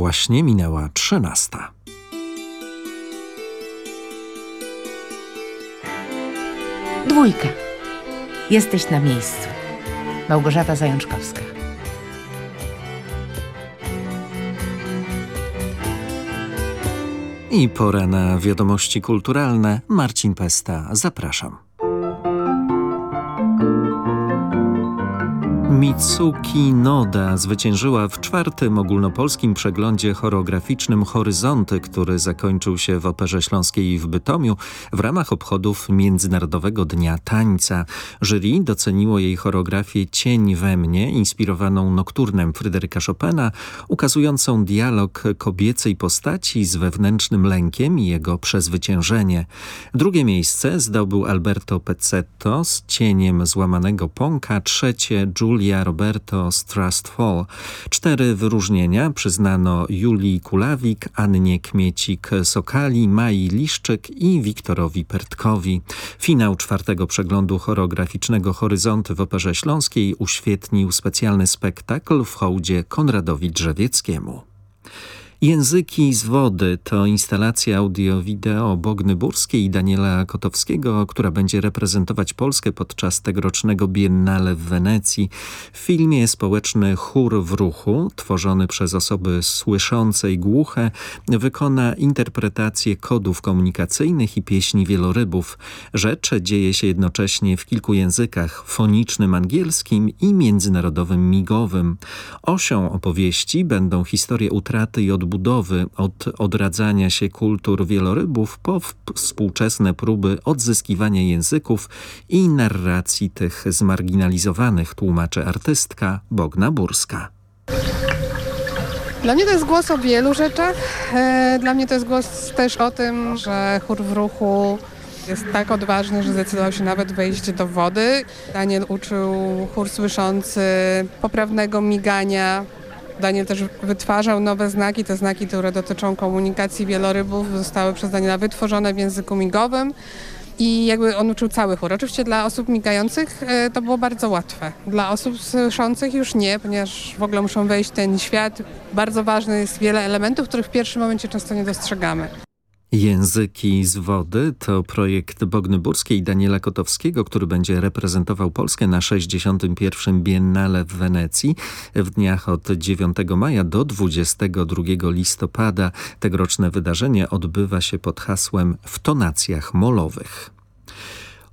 Właśnie minęła trzynasta. Dwójka. Jesteś na miejscu. Małgorzata Zajączkowska. I pora na wiadomości kulturalne. Marcin Pesta, zapraszam. Mitsuki Noda zwyciężyła w czwartym ogólnopolskim przeglądzie choreograficznym Horyzonty, który zakończył się w Operze Śląskiej w Bytomiu w ramach obchodów Międzynarodowego Dnia Tańca. Jury doceniło jej choreografię Cień we mnie, inspirowaną nokturnem Fryderyka Chopina, ukazującą dialog kobiecej postaci z wewnętrznym lękiem i jego przezwyciężenie. Drugie miejsce zdobył Alberto Pezzetto z Cieniem złamanego pąka, trzecie Julia Roberto z Trust Fall. Cztery wyróżnienia przyznano Julii Kulawik, Annie Kmiecik-Sokali, Mai Liszczyk i Wiktorowi Pertkowi. Finał czwartego przeglądu choreograficznego Horyzonty w Operze Śląskiej uświetnił specjalny spektakl w hołdzie Konradowi Drzewieckiemu. Języki z wody to instalacja audio-wideo Bogny Burskiej i Daniela Kotowskiego, która będzie reprezentować Polskę podczas tegorocznego Biennale w Wenecji. W filmie społeczny Chór w ruchu, tworzony przez osoby słyszące i głuche, wykona interpretację kodów komunikacyjnych i pieśni wielorybów. Rzecz dzieje się jednocześnie w kilku językach, fonicznym angielskim i międzynarodowym migowym. Osią opowieści będą historie utraty i odbudowy budowy od odradzania się kultur wielorybów po współczesne próby odzyskiwania języków i narracji tych zmarginalizowanych, tłumaczy artystka Bogna Burska. Dla mnie to jest głos o wielu rzeczach. E, dla mnie to jest głos też o tym, że chór w ruchu jest tak odważny, że zdecydował się nawet wejść do wody. Daniel uczył chór słyszący poprawnego migania, Daniel też wytwarzał nowe znaki, te znaki, które dotyczą komunikacji wielorybów zostały przez Daniela wytworzone w języku migowym i jakby on uczył cały chór. Oczywiście dla osób migających e, to było bardzo łatwe. Dla osób słyszących już nie, ponieważ w ogóle muszą wejść w ten świat. Bardzo ważny jest wiele elementów, których w pierwszym momencie często nie dostrzegamy. Języki z wody to projekt Bogny Burskiej i Daniela Kotowskiego, który będzie reprezentował Polskę na 61. Biennale w Wenecji w dniach od 9 maja do 22 listopada. Tegoroczne wydarzenie odbywa się pod hasłem W tonacjach molowych.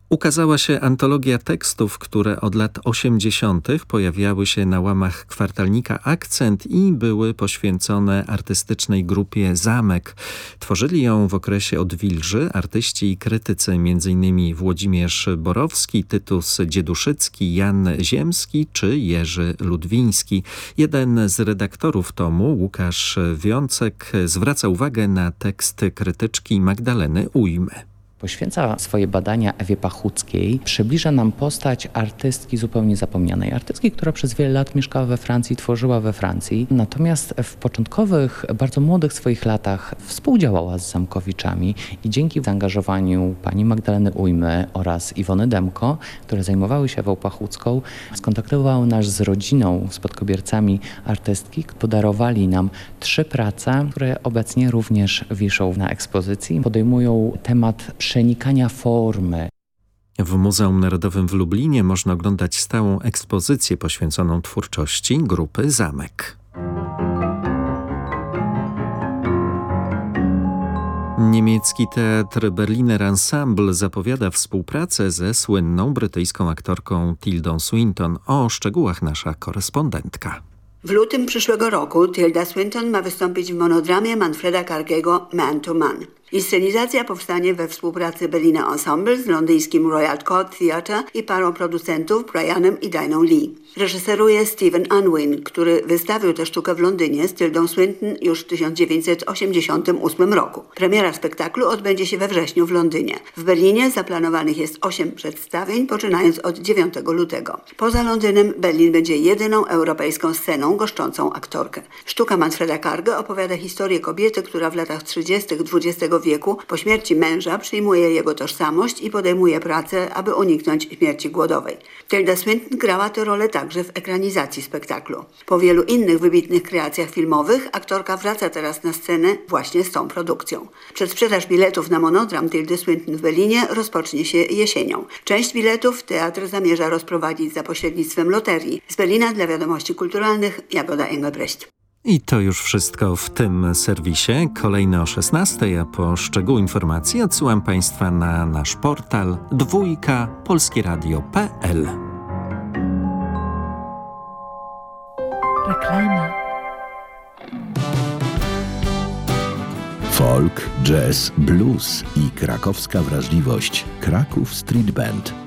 Ukazała się antologia tekstów, które od lat 80. pojawiały się na łamach kwartalnika Akcent i były poświęcone artystycznej grupie Zamek. Tworzyli ją w okresie odwilży artyści i krytycy m.in. Włodzimierz Borowski, Tytus Dzieduszycki, Jan Ziemski czy Jerzy Ludwiński. Jeden z redaktorów tomu, Łukasz Wiącek, zwraca uwagę na tekst krytyczki Magdaleny Ujmy. Poświęca swoje badania Ewie Pachuckiej, przybliża nam postać artystki zupełnie zapomnianej. Artystki, która przez wiele lat mieszkała we Francji, tworzyła we Francji. Natomiast w początkowych, bardzo młodych swoich latach współdziałała z Zamkowiczami i dzięki zaangażowaniu pani Magdaleny Ujmy oraz Iwony Demko, które zajmowały się Ewą Pachucką, skontaktowały nas z rodziną, spadkobiercami artystki. Podarowali nam trzy prace, które obecnie również wiszą na ekspozycji. Podejmują temat przenikania formy. W Muzeum Narodowym w Lublinie można oglądać stałą ekspozycję poświęconą twórczości grupy Zamek. Niemiecki teatr Berliner Ensemble zapowiada współpracę ze słynną brytyjską aktorką Tildą Swinton. O szczegółach nasza korespondentka. W lutym przyszłego roku Tilda Swinton ma wystąpić w monodramie Manfreda Cargiego Man to Man. Inscenizacja powstanie we współpracy Berliner Ensemble z londyńskim Royal Court Theatre i parą producentów Brianem i Diną Lee. Reżyseruje Steven Unwin, który wystawił tę sztukę w Londynie z Tildą Swinton już w 1988 roku. Premiera spektaklu odbędzie się we wrześniu w Londynie. W Berlinie zaplanowanych jest 8 przedstawień, poczynając od 9 lutego. Poza Londynem Berlin będzie jedyną europejską sceną goszczącą aktorkę. Sztuka Manfreda Karge opowiada historię kobiety, która w latach 30. XX wieku po śmierci męża przyjmuje jego tożsamość i podejmuje pracę, aby uniknąć śmierci głodowej. Tilda Swinton grała tę rolę także w ekranizacji spektaklu. Po wielu innych wybitnych kreacjach filmowych aktorka wraca teraz na scenę właśnie z tą produkcją. Przedsprzedaż biletów na monodram Tildy Swinton w Berlinie rozpocznie się jesienią. Część biletów teatr zamierza rozprowadzić za pośrednictwem loterii. Z Berlina dla wiadomości kulturalnych Jagoda Engelbrecht. I to już wszystko w tym serwisie. Kolejne o 16, a po szczegóły informacji odsyłam Państwa na nasz portal dwójka polskieradio.pl. Reklama. Folk, jazz, blues i krakowska wrażliwość Kraków Street Band.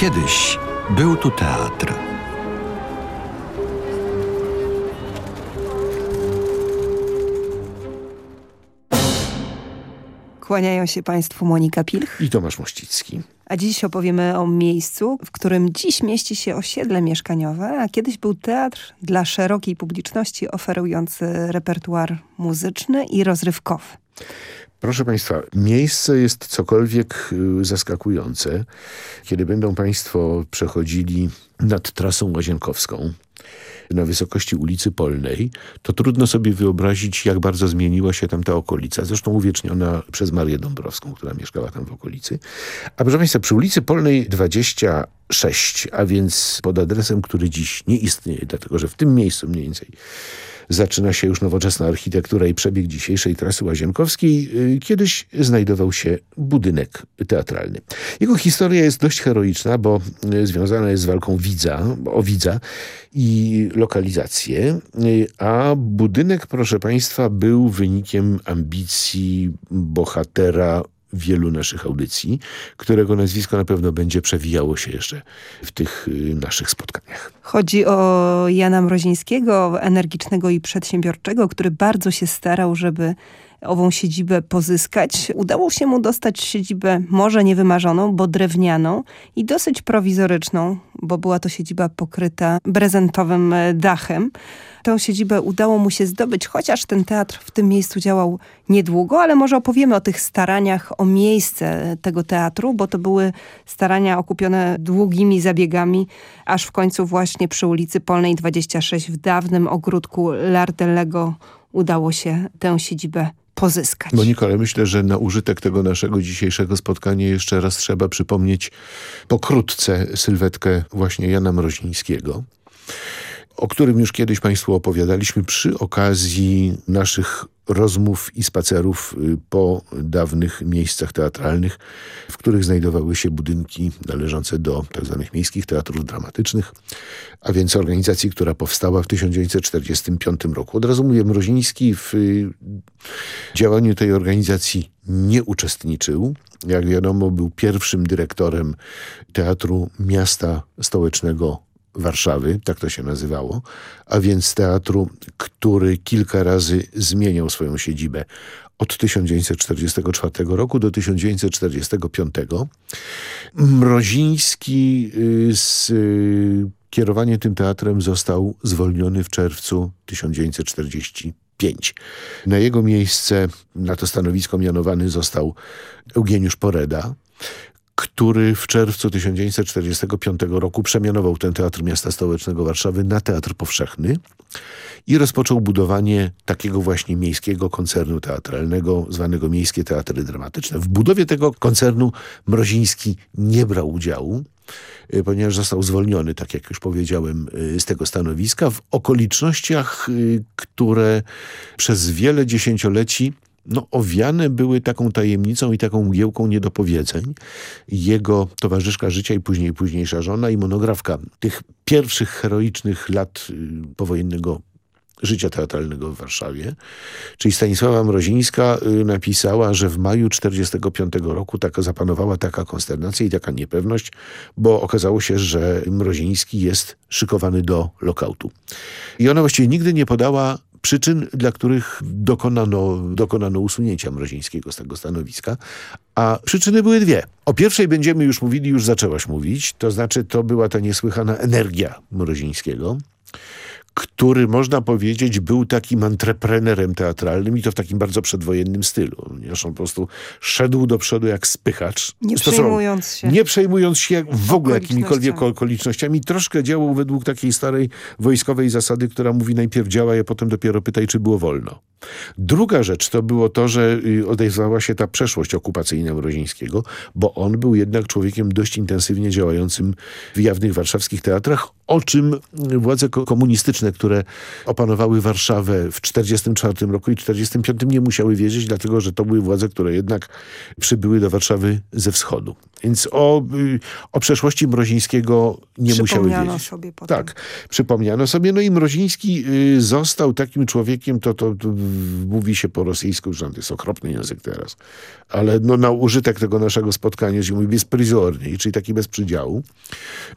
Kiedyś był tu teatr. Kłaniają się Państwu Monika Pilch i Tomasz Mościcki. A dziś opowiemy o miejscu, w którym dziś mieści się osiedle mieszkaniowe, a kiedyś był teatr dla szerokiej publiczności oferujący repertuar muzyczny i rozrywkowy. Proszę Państwa, miejsce jest cokolwiek y, zaskakujące, kiedy będą Państwo przechodzili nad trasą łazienkowską na wysokości ulicy Polnej, to trudno sobie wyobrazić, jak bardzo zmieniła się tam ta okolica. Zresztą uwieczniona przez Marię Dąbrowską, która mieszkała tam w okolicy. A proszę Państwa, przy ulicy Polnej 26, a więc pod adresem, który dziś nie istnieje, dlatego że w tym miejscu mniej więcej zaczyna się już nowoczesna architektura i przebieg dzisiejszej trasy łazienkowskiej. Y, kiedyś znajdował się budynek teatralny. Jego historia jest dość heroiczna, bo y, związana jest z walką widza, o widza i lokalizację, y, a budynek, proszę Państwa, był wynikiem ambicji bohatera wielu naszych audycji, którego nazwisko na pewno będzie przewijało się jeszcze w tych y, naszych spotkaniach. Chodzi o Jana Mrozińskiego, energicznego i przedsiębiorczego, który bardzo się starał, żeby ową siedzibę pozyskać. Udało się mu dostać siedzibę może niewymarzoną, bo drewnianą i dosyć prowizoryczną, bo była to siedziba pokryta brezentowym e, dachem. Tę siedzibę udało mu się zdobyć, chociaż ten teatr w tym miejscu działał niedługo, ale może opowiemy o tych staraniach o miejsce tego teatru, bo to były starania okupione długimi zabiegami, aż w końcu właśnie przy ulicy Polnej 26 w dawnym ogródku Lardellego udało się tę siedzibę pozyskać. Bo Nikole, myślę, że na użytek tego naszego dzisiejszego spotkania jeszcze raz trzeba przypomnieć pokrótce sylwetkę właśnie Jana Mrozińskiego. O którym już kiedyś Państwu opowiadaliśmy przy okazji naszych rozmów i spacerów y, po dawnych miejscach teatralnych, w których znajdowały się budynki należące do tzw. Tak miejskich teatrów dramatycznych, a więc organizacji, która powstała w 1945 roku. Od razu mówię, Mroziński w y, działaniu tej organizacji nie uczestniczył. Jak wiadomo, był pierwszym dyrektorem Teatru Miasta Stołecznego Warszawy, tak to się nazywało, a więc teatru, który kilka razy zmieniał swoją siedzibę od 1944 roku do 1945. Mroziński y, z y, kierowania tym teatrem został zwolniony w czerwcu 1945. Na jego miejsce, na to stanowisko mianowany został Eugeniusz Poreda, który w czerwcu 1945 roku przemianował ten Teatr Miasta Stołecznego Warszawy na Teatr Powszechny i rozpoczął budowanie takiego właśnie miejskiego koncernu teatralnego, zwanego Miejskie Teatry Dramatyczne. W budowie tego koncernu Mroziński nie brał udziału, y, ponieważ został zwolniony, tak jak już powiedziałem, y, z tego stanowiska w okolicznościach, y, które przez wiele dziesięcioleci no, owiane były taką tajemnicą i taką mgiełką niedopowiedzeń. Jego towarzyszka życia i później późniejsza żona i monografka tych pierwszych heroicznych lat y, powojennego życia teatralnego w Warszawie. Czyli Stanisława Mrozińska y, napisała, że w maju 1945 roku taka zapanowała taka konsternacja i taka niepewność, bo okazało się, że Mroziński jest szykowany do lokautu. I ona właściwie nigdy nie podała przyczyn, dla których dokonano, dokonano usunięcia Mrozińskiego z tego stanowiska, a przyczyny były dwie. O pierwszej będziemy już mówili, już zaczęłaś mówić, to znaczy to była ta niesłychana energia Mrozińskiego, który można powiedzieć był takim antreprenerem teatralnym i to w takim bardzo przedwojennym stylu. Ponieważ on po prostu szedł do przodu jak spychacz. Nie przejmując się. Nie przejmując się w ogóle jakimikolwiek okolicznościami. Troszkę działał według takiej starej wojskowej zasady, która mówi najpierw działaj, a potem dopiero pytaj, czy było wolno. Druga rzecz to było to, że y, odezwała się ta przeszłość okupacyjna Mrozińskiego, bo on był jednak człowiekiem dość intensywnie działającym w jawnych warszawskich teatrach, o czym władze komunistyczne, które opanowały Warszawę w 1944 roku i 1945 nie musiały wiedzieć, dlatego że to były władze, które jednak przybyły do Warszawy ze wschodu. Więc o, y, o przeszłości Mrozińskiego nie musiały wiedzieć. sobie potem. Tak, przypomniano sobie. No i Mroziński y, został takim człowiekiem, to, to, to mówi się po rosyjsku, że to jest okropny język teraz, ale no, na użytek tego naszego spotkania się mówi bezpryzornie, czyli taki bez przydziału.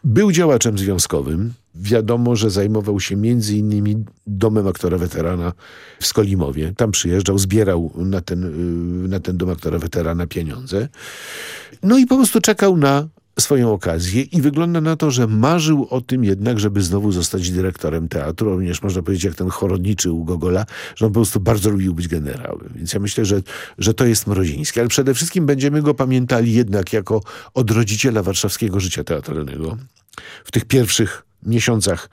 Był działaczem związkowym. Wiadomo, że zajmował się między innymi domem aktora weterana w Skolimowie. Tam przyjeżdżał, zbierał na ten, y, na ten dom aktora weterana pieniądze. No i po prostu czekał na swoją okazję i wygląda na to, że marzył o tym jednak, żeby znowu zostać dyrektorem teatru, również można powiedzieć jak ten chorodniczy u Gogola, że on po prostu bardzo lubił być generałem. Więc ja myślę, że, że to jest Mroziński. Ale przede wszystkim będziemy go pamiętali jednak jako odrodziciela warszawskiego życia teatralnego. W tych pierwszych miesiącach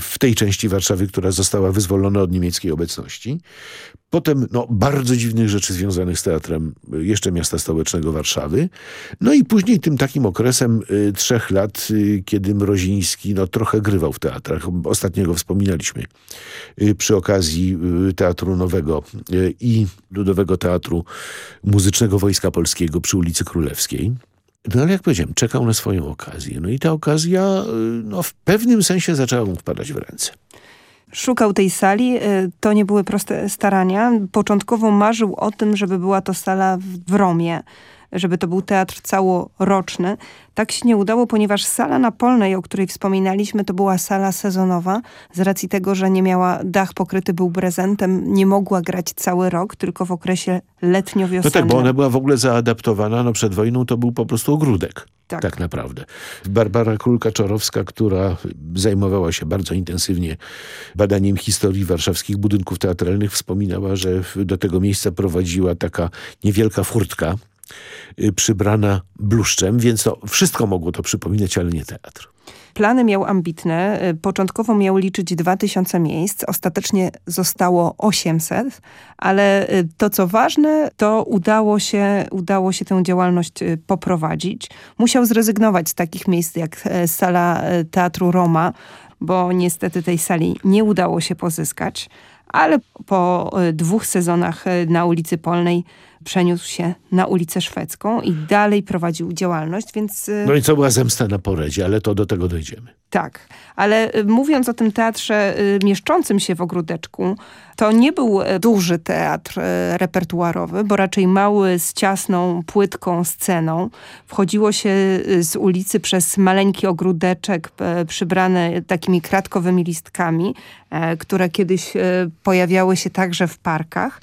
w tej części Warszawy, która została wyzwolona od niemieckiej obecności. Potem no, bardzo dziwnych rzeczy związanych z teatrem jeszcze miasta stołecznego Warszawy. No i później tym takim okresem y, trzech lat, y, kiedy Mroziński no, trochę grywał w teatrach. Ostatniego wspominaliśmy y, przy okazji y, Teatru Nowego y, i Ludowego Teatru Muzycznego Wojska Polskiego przy ulicy Królewskiej. No ale jak powiedziałem, czekał na swoją okazję. No i ta okazja y, no, w pewnym sensie zaczęła mu wpadać w ręce. Szukał tej sali, y, to nie były proste starania. Początkowo marzył o tym, żeby była to sala w Romie żeby to był teatr całoroczny. Tak się nie udało, ponieważ sala na Polnej, o której wspominaliśmy, to była sala sezonowa. Z racji tego, że nie miała, dach pokryty był prezentem, nie mogła grać cały rok, tylko w okresie letnio-wiosennym. No tak, bo ona była w ogóle zaadaptowana, no przed wojną to był po prostu ogródek. Tak. tak naprawdę. Barbara Królka-Czorowska, która zajmowała się bardzo intensywnie badaniem historii warszawskich budynków teatralnych, wspominała, że do tego miejsca prowadziła taka niewielka furtka, przybrana bluszczem, więc to wszystko mogło to przypominać, ale nie teatr. Plany miał ambitne. Y, początkowo miał liczyć 2000 miejsc, ostatecznie zostało 800, ale y, to co ważne, to udało się, udało się tę działalność poprowadzić. Musiał zrezygnować z takich miejsc jak sala Teatru Roma, bo niestety tej sali nie udało się pozyskać, ale po dwóch sezonach na ulicy Polnej przeniósł się na ulicę Szwedzką i dalej prowadził działalność, więc... E, no i co była zemsta na Poredzie, ale to do tego dojdziemy. Tak, ale mówiąc o tym teatrze mieszczącym się w Ogródeczku, to nie był duży teatr repertuarowy, bo raczej mały z ciasną, płytką sceną. Wchodziło się z ulicy przez maleńki ogródeczek przybrany takimi kratkowymi listkami, które kiedyś pojawiały się także w parkach.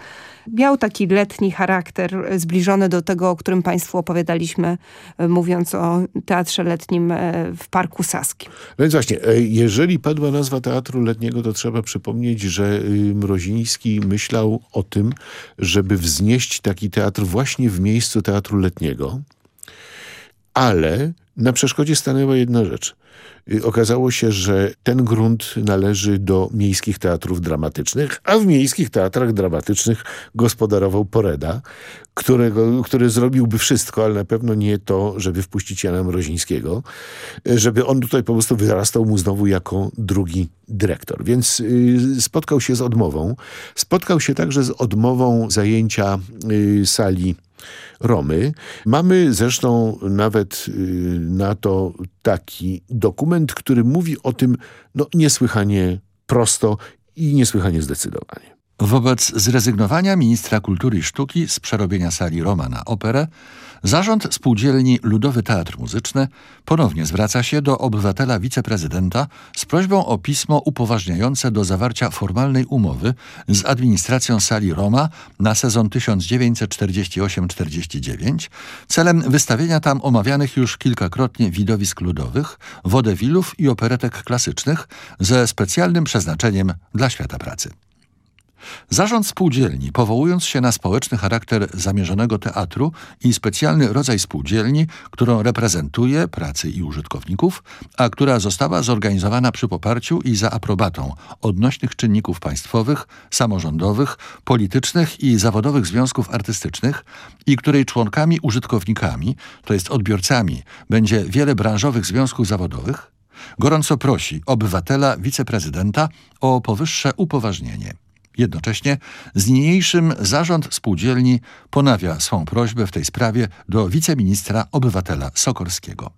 Miał taki letni charakter zbliżony do tego, o którym Państwu opowiadaliśmy, e, mówiąc o teatrze letnim e, w Parku Saskim. No więc właśnie, e, jeżeli padła nazwa teatru letniego, to trzeba przypomnieć, że y, Mroziński myślał o tym, żeby wznieść taki teatr właśnie w miejscu teatru letniego, ale na przeszkodzie stanęła jedna rzecz. Y, okazało się, że ten grunt należy do miejskich teatrów dramatycznych, a w miejskich teatrach dramatycznych gospodarował Poreda, którego, który zrobiłby wszystko, ale na pewno nie to, żeby wpuścić Jana Mrozińskiego, y, żeby on tutaj po prostu wyrastał mu znowu jako drugi dyrektor. Więc y, spotkał się z odmową. Spotkał się także z odmową zajęcia sali Romy. Mamy zresztą nawet y, na to taki dokument, który mówi o tym no, niesłychanie prosto i niesłychanie zdecydowanie. Wobec zrezygnowania ministra kultury i sztuki z przerobienia sali Roma na operę, zarząd spółdzielni Ludowy Teatr Muzyczny ponownie zwraca się do obywatela wiceprezydenta z prośbą o pismo upoważniające do zawarcia formalnej umowy z administracją sali Roma na sezon 1948-49 celem wystawienia tam omawianych już kilkakrotnie widowisk ludowych, wodewilów i operetek klasycznych ze specjalnym przeznaczeniem dla świata pracy. Zarząd spółdzielni, powołując się na społeczny charakter zamierzonego teatru i specjalny rodzaj spółdzielni, którą reprezentuje pracy i użytkowników, a która została zorganizowana przy poparciu i za aprobatą odnośnych czynników państwowych, samorządowych, politycznych i zawodowych związków artystycznych i której członkami użytkownikami, to jest odbiorcami, będzie wiele branżowych związków zawodowych, gorąco prosi obywatela wiceprezydenta o powyższe upoważnienie. Jednocześnie z niniejszym zarząd spółdzielni ponawia swą prośbę w tej sprawie do wiceministra obywatela Sokorskiego.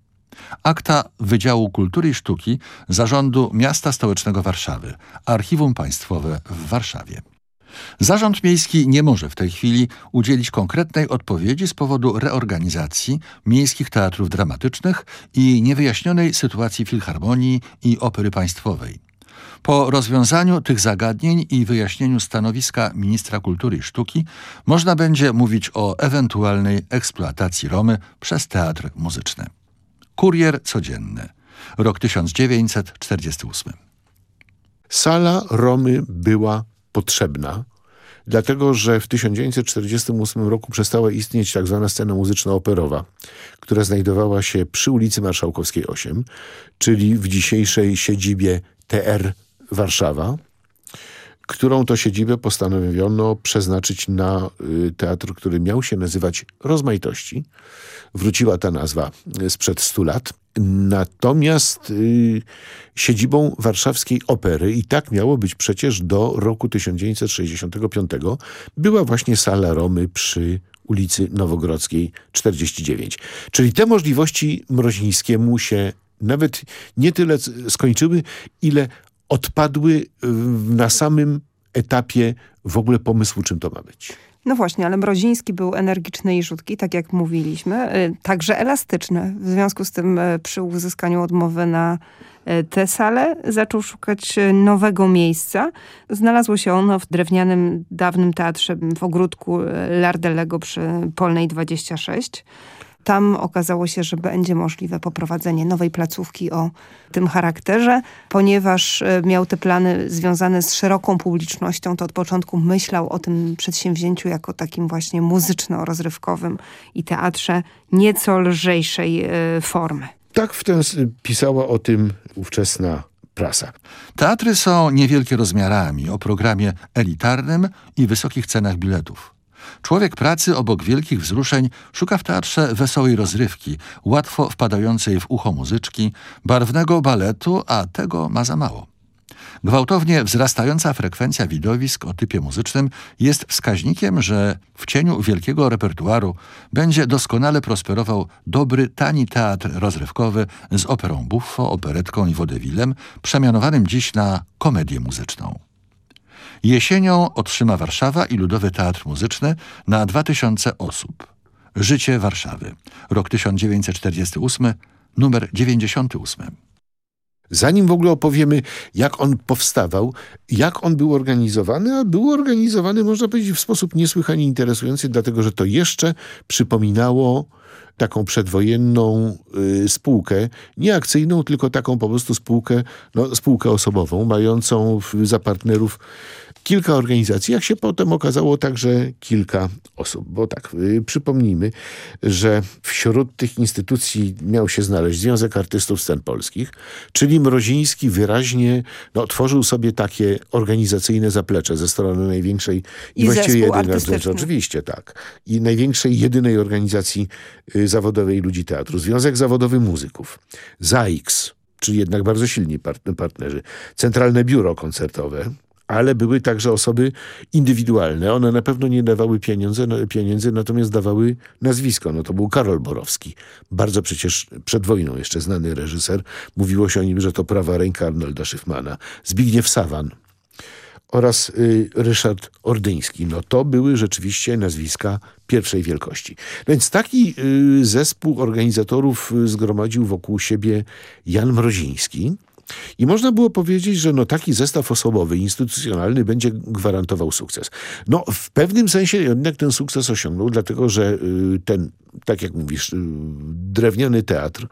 Akta Wydziału Kultury i Sztuki Zarządu Miasta Stołecznego Warszawy, Archiwum Państwowe w Warszawie. Zarząd Miejski nie może w tej chwili udzielić konkretnej odpowiedzi z powodu reorganizacji miejskich teatrów dramatycznych i niewyjaśnionej sytuacji Filharmonii i Opery Państwowej. Po rozwiązaniu tych zagadnień i wyjaśnieniu stanowiska ministra kultury i sztuki można będzie mówić o ewentualnej eksploatacji Romy przez teatr muzyczny. Kurier codzienny. Rok 1948. Sala Romy była potrzebna, dlatego że w 1948 roku przestała istnieć tak zwana scena muzyczno-operowa, która znajdowała się przy ulicy Marszałkowskiej 8, czyli w dzisiejszej siedzibie TR Warszawa, którą to siedzibę postanowiono przeznaczyć na y, teatr, który miał się nazywać Rozmaitości. Wróciła ta nazwa y, sprzed stu lat. Natomiast y, siedzibą warszawskiej opery, i tak miało być przecież do roku 1965, była właśnie sala Romy przy ulicy Nowogrodzkiej 49. Czyli te możliwości Mrozińskiemu się nawet nie tyle skończyły, ile odpadły y, na samym etapie w ogóle pomysłu, czym to ma być. No właśnie, ale Mroziński był energiczny i rzutki, tak jak mówiliśmy, y, także elastyczny. W związku z tym y, przy uzyskaniu odmowy na tę salę zaczął szukać nowego miejsca. Znalazło się ono w drewnianym, dawnym teatrze w ogródku Lardelego przy Polnej 26. Tam okazało się, że będzie możliwe poprowadzenie nowej placówki o tym charakterze. Ponieważ e, miał te plany związane z szeroką publicznością, to od początku myślał o tym przedsięwzięciu jako takim właśnie muzyczno-rozrywkowym i teatrze nieco lżejszej e, formy. Tak w ten pisała o tym ówczesna prasa. Teatry są niewielkie rozmiarami, o programie elitarnym i wysokich cenach biletów. Człowiek pracy obok wielkich wzruszeń szuka w teatrze wesołej rozrywki, łatwo wpadającej w ucho muzyczki, barwnego baletu, a tego ma za mało. Gwałtownie wzrastająca frekwencja widowisk o typie muzycznym jest wskaźnikiem, że w cieniu wielkiego repertuaru będzie doskonale prosperował dobry, tani teatr rozrywkowy z operą buffo, operetką i wodewilem, przemianowanym dziś na komedię muzyczną. Jesienią otrzyma Warszawa i Ludowy Teatr Muzyczny na 2000 osób. Życie Warszawy. Rok 1948, numer 98. Zanim w ogóle opowiemy, jak on powstawał, jak on był organizowany, a był organizowany, można powiedzieć, w sposób niesłychanie interesujący, dlatego że to jeszcze przypominało taką przedwojenną y, spółkę, nie akcyjną, tylko taką po prostu spółkę, no, spółkę osobową, mającą w, za partnerów kilka organizacji, jak się potem okazało także kilka osób. Bo tak, y, przypomnijmy, że wśród tych instytucji miał się znaleźć Związek Artystów Scen Polskich, czyli Mroziński wyraźnie no, tworzył sobie takie organizacyjne zaplecze ze strony największej i, I właściwie jedynej, oczywiście tak, i największej, jedynej organizacji y, zawodowej ludzi teatru. Związek Zawodowy Muzyków, ZAIKS, czyli jednak bardzo silni part- partnerzy, Centralne Biuro Koncertowe, ale były także osoby indywidualne. One na pewno nie dawały pieniądze, no, pieniędzy, natomiast dawały nazwisko. No to był Karol Borowski. Bardzo przecież przed wojną jeszcze znany reżyser. Mówiło się o nim, że to prawa ręka Arnolda Szyfmana. Zbigniew Sawan oraz y, Ryszard Ordyński. No to były rzeczywiście nazwiska pierwszej wielkości. Więc taki y, zespół organizatorów y, zgromadził wokół siebie Jan Mroziński. I można było powiedzieć, że no taki zestaw osobowy, instytucjonalny będzie gwarantował sukces. No w pewnym sensie jednak ten sukces osiągnął, dlatego że y, ten, tak jak mówisz, y, drewniany teatr,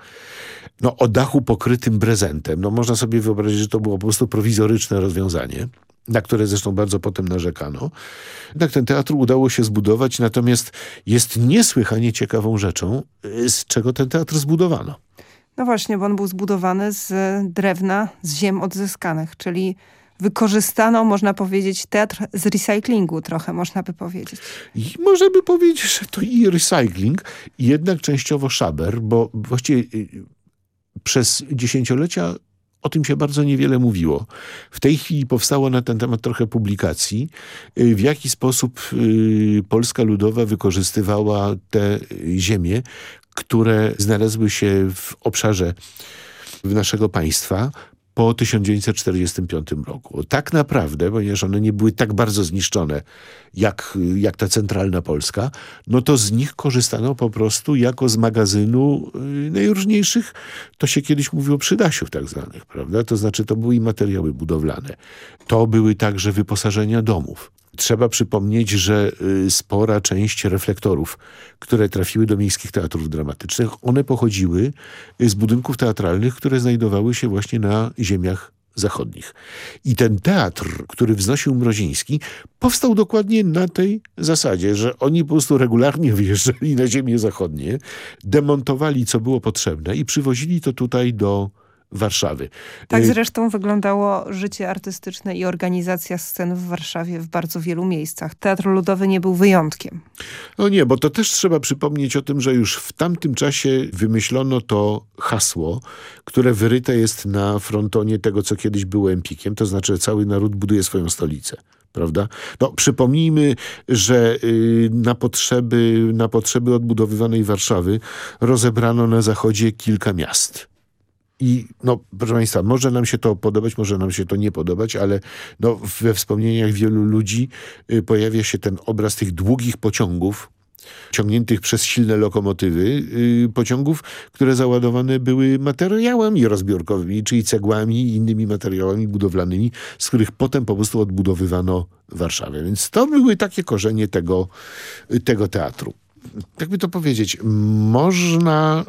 no o dachu pokrytym prezentem, no można sobie wyobrazić, że to było po prostu prowizoryczne rozwiązanie na które zresztą bardzo potem narzekano. Jednak ten teatr udało się zbudować, natomiast jest niesłychanie ciekawą rzeczą, y, z czego ten teatr zbudowano. No właśnie, bo on był zbudowany z drewna, z ziem odzyskanych, czyli wykorzystano, można powiedzieć, teatr z recyklingu trochę, można by powiedzieć. I można by powiedzieć, że to i recykling, i jednak częściowo szaber, bo właściwie y, przez dziesięciolecia o tym się bardzo niewiele mówiło. W tej chwili powstało na ten temat trochę publikacji, y, w jaki sposób y, Polska Ludowa wykorzystywała te ziemie, które znalazły się w obszarze naszego państwa po 1945 roku. Tak naprawdę, ponieważ one nie były tak bardzo zniszczone jak, jak ta centralna Polska, no to z nich korzystano po prostu jako z magazynu y, najróżniejszych, to się kiedyś mówiło przydasiów tak zwanych, prawda? To znaczy to były i materiały budowlane. To były także wyposażenia domów. Trzeba przypomnieć, że y, spora część reflektorów, które trafiły do miejskich teatrów dramatycznych, one pochodziły z budynków teatralnych, które znajdowały się właśnie na ziemiach zachodnich. I ten teatr, który wznosił Mroziński, powstał dokładnie na tej zasadzie, że oni po prostu regularnie wyjeżdżali na ziemie zachodnie, demontowali co było potrzebne i przywozili to tutaj do Warszawy. Tak Y, zresztą wyglądało życie artystyczne i organizacja scen w Warszawie w bardzo wielu miejscach. Teatr Ludowy nie był wyjątkiem. No nie, bo to też trzeba przypomnieć o tym, że już w tamtym czasie wymyślono to hasło, które wyryte jest na frontonie tego, co kiedyś było Empikiem, to znaczy cały naród buduje swoją stolicę. Prawda? No, przypomnijmy, że y, na, potrzeby, na potrzeby odbudowywanej Warszawy rozebrano na zachodzie kilka miast. I no, proszę Państwa, może nam się to podobać, może nam się to nie podobać, ale no, we wspomnieniach wielu ludzi y, pojawia się ten obraz tych długich pociągów, ciągniętych przez silne lokomotywy, y, pociągów, które załadowane były materiałami rozbiórkowymi, czyli cegłami i innymi materiałami budowlanymi, z których potem po prostu odbudowywano Warszawę. Więc to były takie korzenie tego, y, tego teatru. Jakby to powiedzieć, można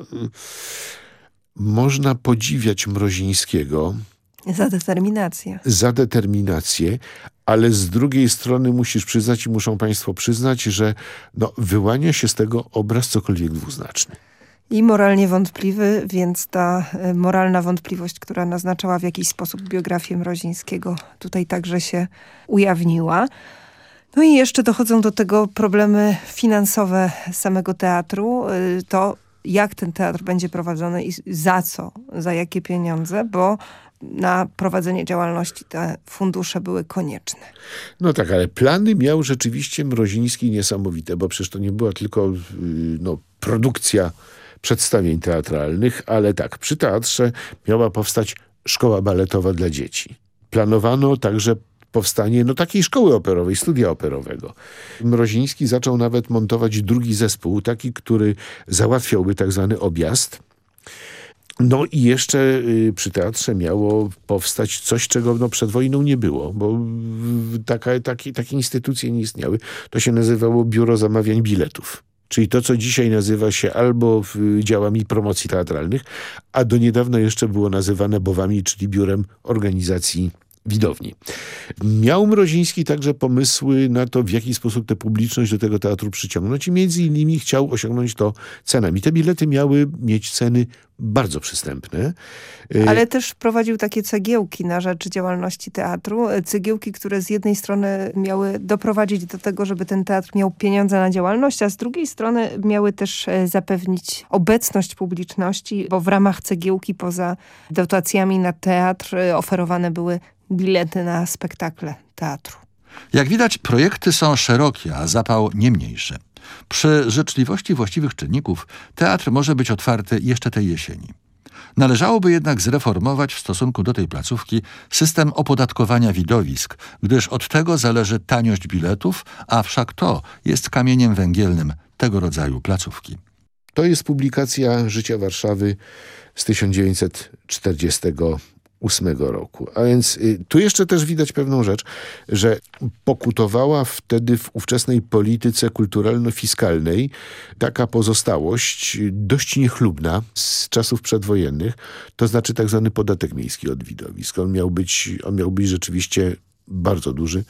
można podziwiać Mrozińskiego Za determinację. za determinację, ale z drugiej strony musisz przyznać i muszą państwo przyznać, że no, wyłania się z tego obraz cokolwiek dwuznaczny. I moralnie wątpliwy, więc ta y, moralna wątpliwość, która naznaczała w jakiś sposób biografię Mrozińskiego, tutaj także się ujawniła. No i jeszcze dochodzą do tego problemy finansowe samego teatru. Y, to jak ten teatr będzie prowadzony i za co, za jakie pieniądze, bo na prowadzenie działalności te fundusze były konieczne. No tak, ale plany miał rzeczywiście Mroziński niesamowite, bo przecież to nie była tylko y, no, produkcja przedstawień teatralnych, ale tak, przy teatrze miała powstać szkoła baletowa dla dzieci. Planowano także powstanie no, takiej szkoły operowej, studia operowego. Mroziński zaczął nawet montować drugi zespół, taki, który załatwiałby tak zwany objazd. No i jeszcze y, przy teatrze miało powstać coś, czego no, przed wojną nie było, bo taka, takie, takie instytucje nie istniały. To się nazywało Biuro Zamawiań Biletów. Czyli to, co dzisiaj nazywa się albo działami promocji teatralnych, a do niedawna jeszcze było nazywane BOWami, czyli Biurem Organizacji widowni. Miał Mroziński także pomysły na to, w jaki sposób tę publiczność do tego teatru przyciągnąć i między innymi chciał osiągnąć to cenami. Te bilety miały mieć ceny bardzo przystępne. Y, Ale też prowadził takie cegiełki na rzecz działalności teatru. Cegiełki, które z jednej strony miały doprowadzić do tego, żeby ten teatr miał pieniądze na działalność, a z drugiej strony miały też e, zapewnić obecność publiczności, bo w ramach cegiełki poza dotacjami na teatr oferowane były bilety na spektakle teatru. Jak widać, projekty są szerokie, a zapał nie mniejszy. Przy życzliwości właściwych czynników teatr może być otwarty jeszcze tej jesieni. Należałoby jednak zreformować w stosunku do tej placówki system opodatkowania widowisk, gdyż od tego zależy taniość biletów, a wszak to jest kamieniem węgielnym tego rodzaju placówki. To jest publikacja Życia Warszawy z 1940 roku. A więc y, tu jeszcze też widać pewną rzecz, że pokutowała wtedy w ówczesnej polityce kulturalno-fiskalnej taka pozostałość dość niechlubna z czasów przedwojennych, to znaczy tak zwany podatek miejski od widowisk. On miał być, on miał być rzeczywiście bardzo duży,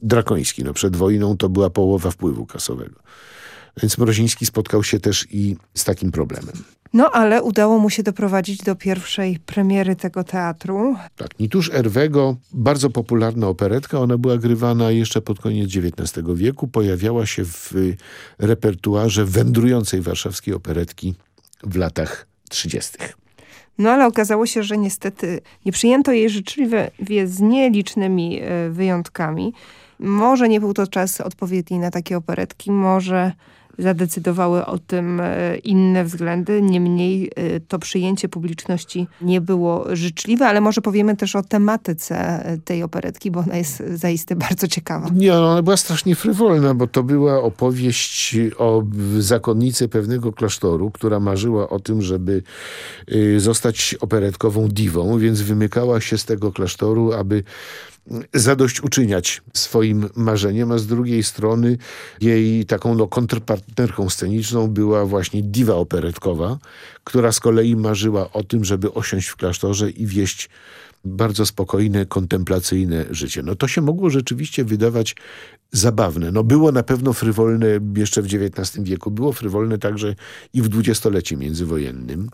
drakoński. No przed wojną to była połowa wpływu kasowego. Więc Mroziński spotkał się też i z takim problemem. No ale udało mu się doprowadzić do pierwszej premiery tego teatru. Tak, Nitusz Erwego, bardzo popularna operetka. Ona była grywana jeszcze pod koniec XIX wieku. Pojawiała się w repertuarze wędrującej warszawskiej operetki w latach 30. No ale okazało się, że niestety nie przyjęto jej życzliwie z nielicznymi e, wyjątkami. Może nie był to czas odpowiedni na takie operetki, może zadecydowały o tym e, inne względy. Niemniej e, to przyjęcie publiczności nie było życzliwe, ale może powiemy też o tematyce e, tej operetki, bo ona jest zaiste bardzo ciekawa. Nie, ona była strasznie frywolna, bo to była opowieść o zakonnicy pewnego klasztoru, która marzyła o tym, żeby zostać operetkową diwą, więc wymykała się z tego klasztoru, aby zadośćuczyniać swoim marzeniem, a z drugiej strony jej taką no, kontrpartnerką sceniczną była właśnie diwa operetkowa, która z kolei marzyła o tym, żeby osiąść w klasztorze i wieść bardzo spokojne, kontemplacyjne życie. No to się mogło rzeczywiście wydawać zabawne. No było na pewno frywolne jeszcze w XIX wieku, było frywolne także i w dwudziestoleciu międzywojennym.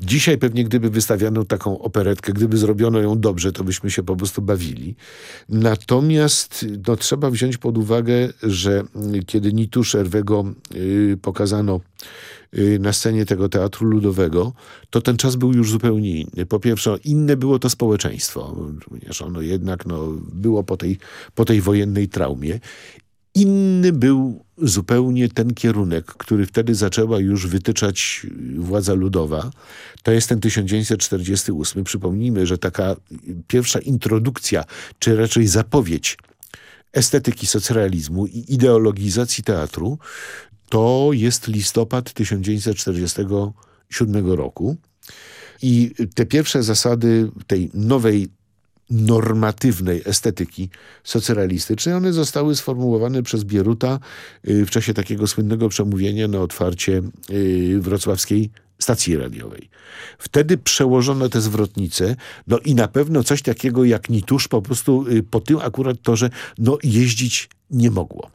Dzisiaj pewnie gdyby wystawiano taką operetkę, gdyby zrobiono ją dobrze, to byśmy się po prostu bawili. Natomiast no, trzeba wziąć pod uwagę, że kiedy Nitusz Erwego yy, pokazano Y, na scenie tego teatru ludowego, to ten czas był już zupełnie inny. Po pierwsze, inne było to społeczeństwo, ponieważ ono jednak no, było po tej, po tej wojennej traumie. Inny był zupełnie ten kierunek, który wtedy zaczęła już wytyczać władza ludowa. To jest ten 1948. Przypomnijmy, że taka pierwsza introdukcja, czy raczej zapowiedź estetyki socrealizmu i ideologizacji teatru to jest listopad 1947 roku. I te pierwsze zasady tej nowej normatywnej estetyki socrealistycznej, one zostały sformułowane przez Bieruta y, w czasie takiego słynnego przemówienia na otwarcie y, wrocławskiej stacji radiowej. Wtedy przełożono te zwrotnice, no i na pewno coś takiego jak Nitusz po prostu y, po tym akurat to, że no jeździć nie mogło.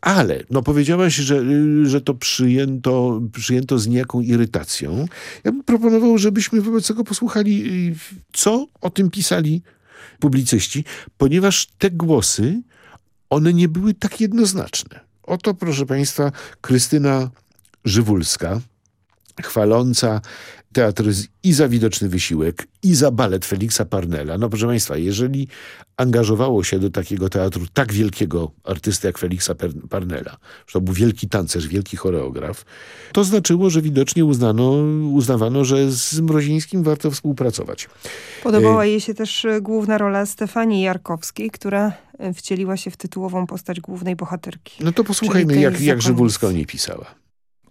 Ale no powiedziałaś, że, że to przyjęto, przyjęto z niejaką irytacją. Ja bym proponował, żebyśmy wobec tego posłuchali, co o tym pisali publicyści, ponieważ te głosy, one nie były tak jednoznaczne. Oto, proszę Państwa, Krystyna Żywulska, chwaląca teatr i za widoczny wysiłek, i za balet Feliksa Parnella. No proszę Państwa, jeżeli angażowało się do takiego teatru tak wielkiego artysty jak Feliksa Parnella, że to był wielki tancerz, wielki choreograf, to znaczyło, że widocznie uznano, uznawano, że z Mrozińskim warto współpracować. Podobała jej się też e, główna rola Stefanii Jarkowskiej, która e, wcieliła się w tytułową postać głównej bohaterki. No to posłuchajmy, jak, jak Żywulska o niej pisała.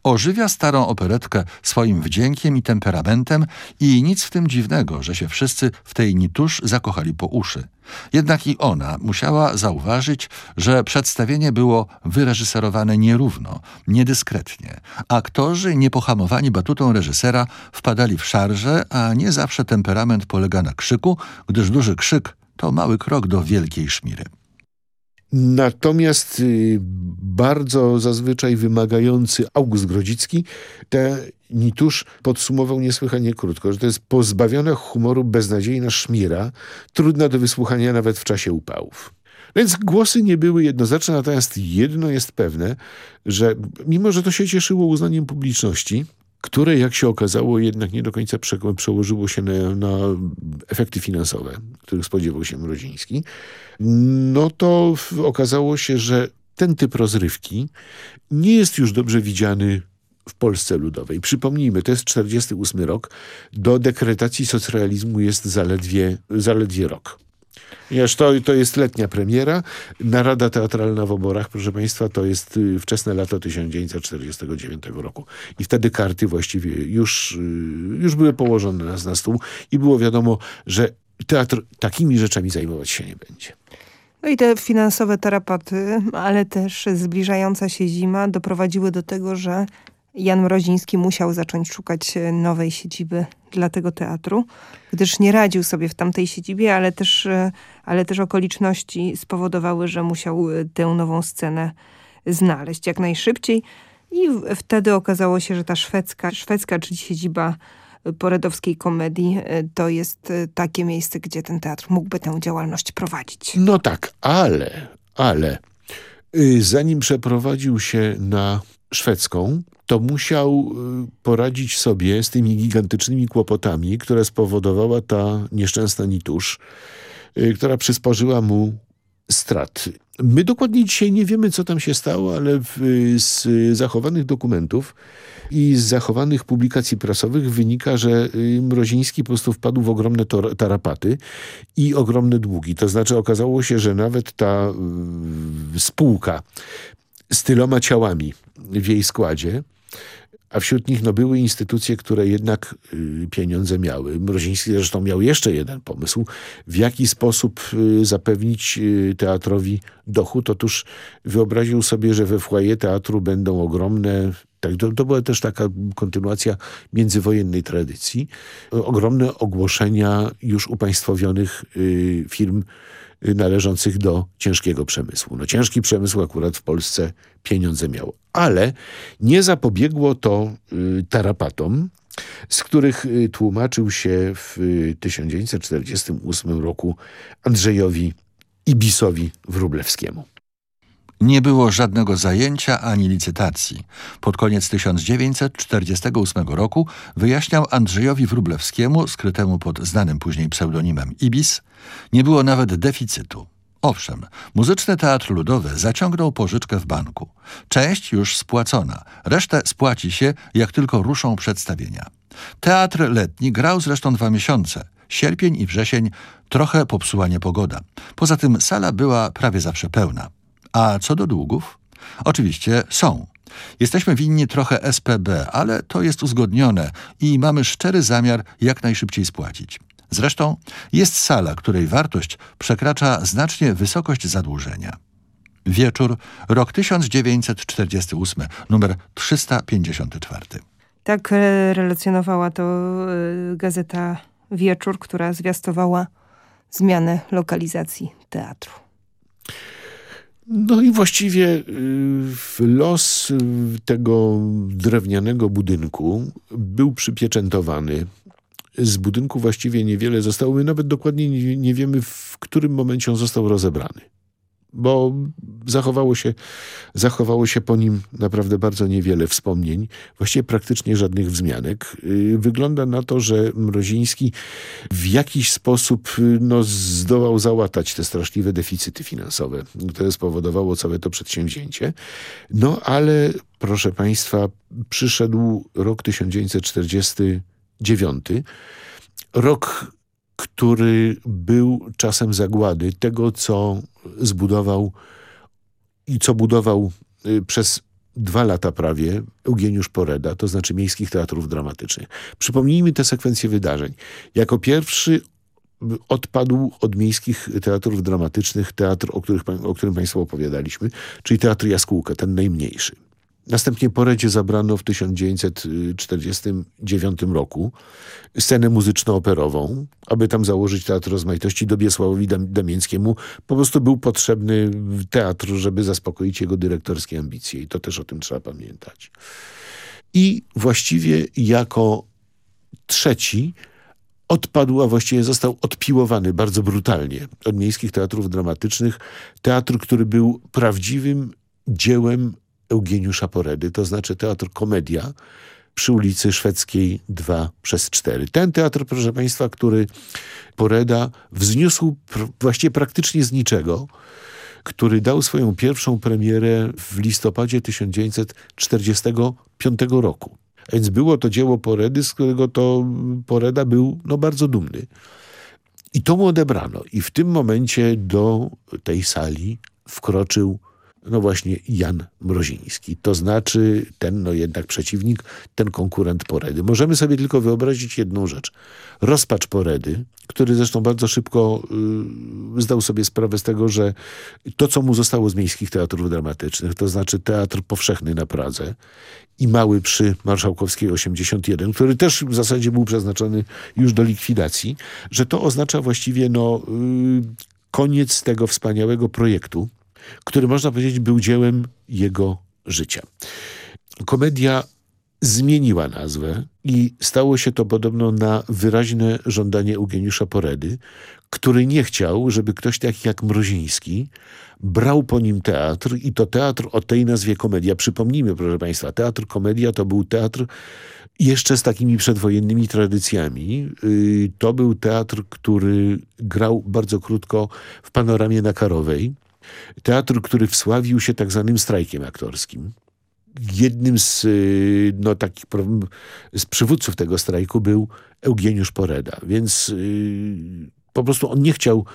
Ożywia starą operetkę swoim wdziękiem i temperamentem i nic w tym dziwnego, że się wszyscy w tej nitusz zakochali po uszy. Jednak i ona musiała zauważyć, że przedstawienie było wyreżyserowane nierówno, niedyskretnie. Aktorzy, niepohamowani batutą reżysera, wpadali w szarże, a nie zawsze temperament polega na krzyku, gdyż duży krzyk to mały krok do wielkiej szmiry. Natomiast y, bardzo zazwyczaj wymagający August Grodzicki te Nitusz podsumował niesłychanie krótko, że to jest pozbawiona humoru beznadziejna szmira, trudna do wysłuchania nawet w czasie upałów. Więc głosy nie były jednoznaczne, natomiast jedno jest pewne, że mimo, że to się cieszyło uznaniem publiczności, które jak się okazało jednak nie do końca prze przełożyło się na, na, efekty finansowe, których spodziewał się Mroziński, no to okazało się, że ten typ rozrywki nie jest już dobrze widziany w Polsce Ludowej. Przypomnijmy, to jest 48 rok, do dekretacji socrealizmu jest zaledwie, zaledwie rok. Ponieważ to, to jest letnia premiera. Narada teatralna w Oborach, proszę Państwa, to jest y, wczesne lato 1949 roku. I wtedy karty właściwie już, y, już były położone nas na stół i było wiadomo, że teatr takimi rzeczami zajmować się nie będzie. No i te finansowe tarapaty, ale też zbliżająca się zima doprowadziły do tego, że Jan Mroziński musiał zacząć szukać e, nowej siedziby dla tego teatru, gdyż nie radził sobie w tamtej siedzibie, ale też, e, ale też okoliczności spowodowały, że musiał e, tę nową scenę znaleźć jak najszybciej. I wtedy okazało się, że ta szwedzka, szwedzka czyli siedziba poredowskiej komedii to jest takie miejsce, gdzie ten teatr mógłby tę działalność prowadzić. No tak, ale, ale y, zanim przeprowadził się na szwedzką, to musiał y, poradzić sobie z tymi gigantycznymi kłopotami, które spowodowała ta nieszczęsna Nitusz, y, która przysporzyła mu strat. My dokładnie dzisiaj nie wiemy, co tam się stało, ale z zachowanych dokumentów i z zachowanych publikacji prasowych wynika, że y, Mroziński po prostu wpadł w ogromne tarapaty i ogromne długi. To znaczy okazało się, że nawet ta spółka z tyloma ciałami w jej składzie, a wśród nich no, były instytucje, które jednak y, pieniądze miały. Mroziński zresztą miał jeszcze jeden pomysł, w jaki sposób y, zapewnić y, teatrowi dochód. Otóż wyobraził sobie, że we foyer teatru będą ogromne, tak, to, to była też taka kontynuacja międzywojennej tradycji, ogromne ogłoszenia już upaństwowionych firm należących do ciężkiego przemysłu. No ciężki przemysł akurat w Polsce pieniądze miał. Ale nie zapobiegło to y, tarapatom, z których y, tłumaczył się w 1948 roku Andrzejowi Ibisowi Wróblewskiemu. Nie było żadnego zajęcia ani licytacji. Pod koniec 1948 roku wyjaśniał Andrzejowi Wróblewskiemu, skrytemu pod znanym później pseudonimem Ibis, nie było nawet deficytu. Owszem, Muzyczny Teatr Ludowy zaciągnął pożyczkę w banku. Część już spłacona, resztę spłaci się, jak tylko ruszą przedstawienia. Teatr letni grał zresztą dwa miesiące. Sierpień i wrzesień trochę popsuła niepogoda. Poza tym sala była prawie zawsze pełna. A co do długów? Oczywiście są. Jesteśmy winni trochę SPB, ale to jest uzgodnione i mamy szczery zamiar jak najszybciej spłacić. Zresztą jest sala, której wartość przekracza znacznie wysokość zadłużenia. Wieczór, rok 1948, numer 354. Tak e, relacjonowała to e, gazeta Wieczór, która zwiastowała zmianę lokalizacji teatru. No i właściwie y, los tego drewnianego budynku był przypieczętowany. Z budynku właściwie niewiele zostało. My nawet dokładnie nie, nie wiemy, w którym momencie on został rozebrany. Bo zachowało się, zachowało się po nim naprawdę bardzo niewiele wspomnień, właściwie praktycznie żadnych wzmianek. Y, wygląda na to, że Mroziński w jakiś sposób y, no, zdołał załatać te straszliwe deficyty finansowe, które spowodowało całe to przedsięwzięcie. No ale proszę Państwa, przyszedł rok 1949, rok który był czasem zagłady tego, co zbudował i co budował y, przez dwa lata prawie Eugeniusz Poreda, to znaczy Miejskich Teatrów Dramatycznych. Przypomnijmy tę sekwencję wydarzeń. Jako pierwszy odpadł od Miejskich Teatrów Dramatycznych teatr, o, których, o którym Państwu opowiadaliśmy, czyli Teatr Jaskółka, ten najmniejszy. Następnie po Redzie zabrano w 1949 roku scenę muzyczno-operową, aby tam założyć Teatr Rozmaitości. Dobiesławowi Damięckiemu po prostu był potrzebny teatr, żeby zaspokoić jego dyrektorskie ambicje i to też o tym trzeba pamiętać. I właściwie jako trzeci odpadł, a właściwie został odpiłowany bardzo brutalnie od miejskich teatrów dramatycznych. Teatr, który był prawdziwym dziełem Eugeniusza Poredy, to znaczy Teatr Komedia przy ulicy Szwedzkiej 2 przez 4. Ten teatr, proszę Państwa, który Poreda wzniósł pr właściwie praktycznie z niczego, który dał swoją pierwszą premierę w listopadzie 1945 roku. A więc było to dzieło Poredy, z którego to Poreda był no, bardzo dumny. I to mu odebrano. I w tym momencie do tej sali wkroczył no właśnie Jan Mroziński. To znaczy ten no jednak przeciwnik, ten konkurent Poredy. Możemy sobie tylko wyobrazić jedną rzecz. Rozpacz Poredy, który zresztą bardzo szybko y, zdał sobie sprawę z tego, że to, co mu zostało z miejskich teatrów dramatycznych, to znaczy Teatr Powszechny na Pradze i Mały przy Marszałkowskiej 81, który też w zasadzie był przeznaczony już do likwidacji, że to oznacza właściwie no, y, koniec tego wspaniałego projektu, który można powiedzieć był dziełem jego życia. Komedia zmieniła nazwę i stało się to podobno na wyraźne żądanie Eugeniusza Poredy, który nie chciał, żeby ktoś taki jak Mroziński brał po nim teatr i to teatr o tej nazwie komedia. Przypomnijmy, proszę Państwa, teatr komedia to był teatr jeszcze z takimi przedwojennymi tradycjami. Y, to był teatr, który grał bardzo krótko w panoramie Nakarowej. Teatr, który wsławił się tak zwanym strajkiem aktorskim. Jednym z, y, no, takich z przywódców tego strajku był Eugeniusz Poreda, więc yy, po prostu on nie chciał,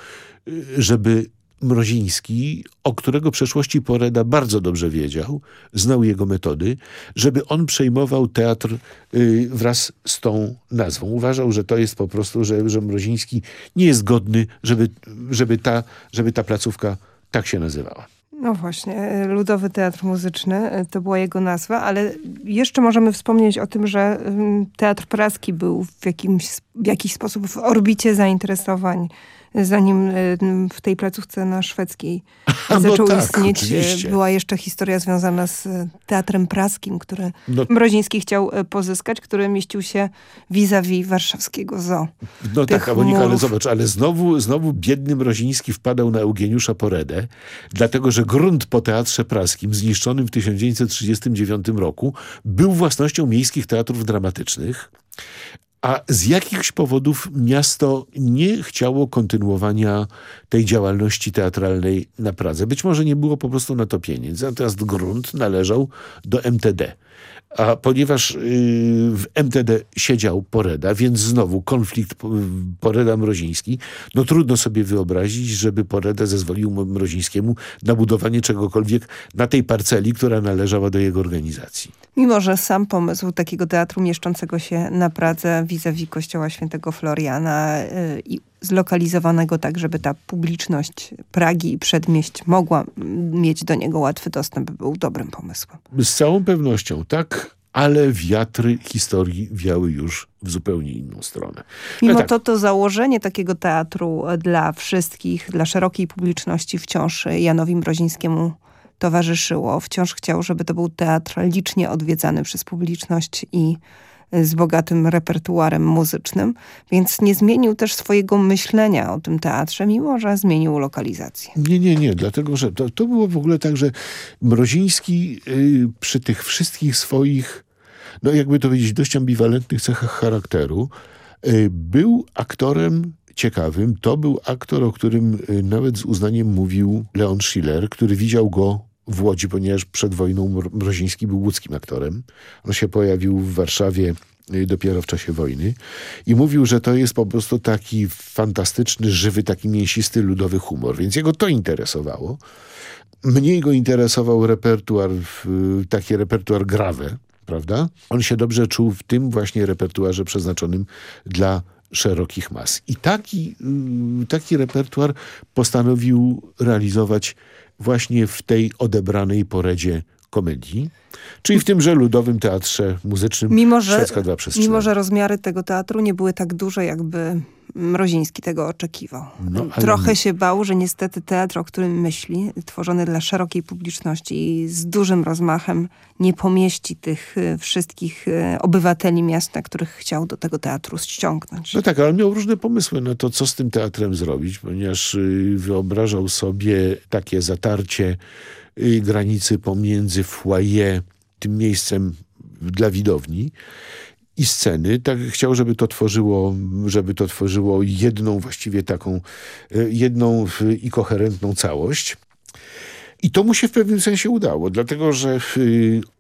y, żeby Mroziński, o którego przeszłości Poreda bardzo dobrze wiedział, znał jego metody, żeby on przejmował teatr y, wraz z tą nazwą. Uważał, że to jest po prostu, że, że Mroziński nie jest godny, żeby, żeby, ta, żeby ta placówka tak się nazywała. No właśnie, e, Ludowy Teatr Muzyczny e, to była jego nazwa, ale jeszcze możemy wspomnieć o tym, że mm, Teatr Praski był w, jakimś, w jakiś sposób w orbicie zainteresowań zanim y, w tej placówce na szwedzkiej no zaczął tak, istnieć. Y, oczywiście. Była jeszcze historia związana z y, Teatrem Praskim, który no, Mroziński chciał pozyskać, który mieścił się vis-a-vis warszawskiego zoo. No tak, Monika, ale zobacz, ale znowu, znowu biedny Mroziński wpadał na Eugeniusza Poredę, dlatego że grunt po Teatrze Praskim, zniszczonym w 1939 roku, był własnością miejskich teatrów dramatycznych, a z jakichś powodów miasto nie chciało kontynuowania tej działalności teatralnej na Pradze. Być może nie było po prostu na to pieniędzy, natomiast grunt należał do MTD. A ponieważ y, w MTD siedział Poreda, więc znowu konflikt Poreda-Mroziński, no trudno sobie wyobrazić, żeby Poreda zezwolił Mrozińskiemu na budowanie czegokolwiek na tej parceli, która należała do jego organizacji. Mimo, że sam pomysł takiego teatru mieszczącego się na Pradze vis-a-vis kościoła świętego Floriana y, i zlokalizowanego tak, żeby ta publiczność Pragi i przedmieść mogła mieć do niego łatwy dostęp, był dobrym pomysłem. Z całą pewnością, tak, ale wiatry historii wiały już w zupełnie inną stronę. Mimo tak. to, to założenie takiego teatru dla wszystkich, dla szerokiej publiczności wciąż Janowi Mrozińskiemu towarzyszyło. Wciąż chciał, żeby to był teatr licznie odwiedzany przez publiczność i z bogatym repertuarem muzycznym, więc nie zmienił też swojego myślenia o tym teatrze, mimo że zmienił lokalizację. Nie, nie, nie, dlatego że to, to było w ogóle tak, że Mroziński y, przy tych wszystkich swoich, no jakby to powiedzieć, dość ambiwalentnych cechach charakteru, y, był aktorem ciekawym. To był aktor, o którym y, nawet z uznaniem mówił Leon Schiller, który widział go w Łodzi, ponieważ przed wojną Mroziński był łódzkim aktorem. On się pojawił w Warszawie y, dopiero w czasie wojny i mówił, że to jest po prostu taki fantastyczny, żywy, taki mięsisty, ludowy humor, więc jego to interesowało. Mniej go interesował repertuar, taki repertuar grave, prawda? On się dobrze czuł w tym właśnie repertuarze przeznaczonym dla szerokich mas. I taki, y, taki repertuar postanowił realizować właśnie w tej odebranej poredzie komedii, czyli w tymże ludowym teatrze muzycznym mimo, że, Mimo, że rozmiary tego teatru nie były tak duże, jakby Mroziński tego oczekiwał. No, Trochę się bał, że niestety teatr, o którym myśli, tworzony dla szerokiej publiczności i z dużym rozmachem, nie pomieści tych y, wszystkich y, obywateli miasta, których chciał do tego teatru ściągnąć. No tak, ale miał różne pomysły na to, co z tym teatrem zrobić, ponieważ y, wyobrażał sobie takie zatarcie granicy pomiędzy foyer, tym miejscem dla widowni, i sceny. Tak chciał, żeby to tworzyło, żeby to tworzyło jedną właściwie taką, e, jedną i koherentną całość. I to mu się w pewnym sensie udało, dlatego że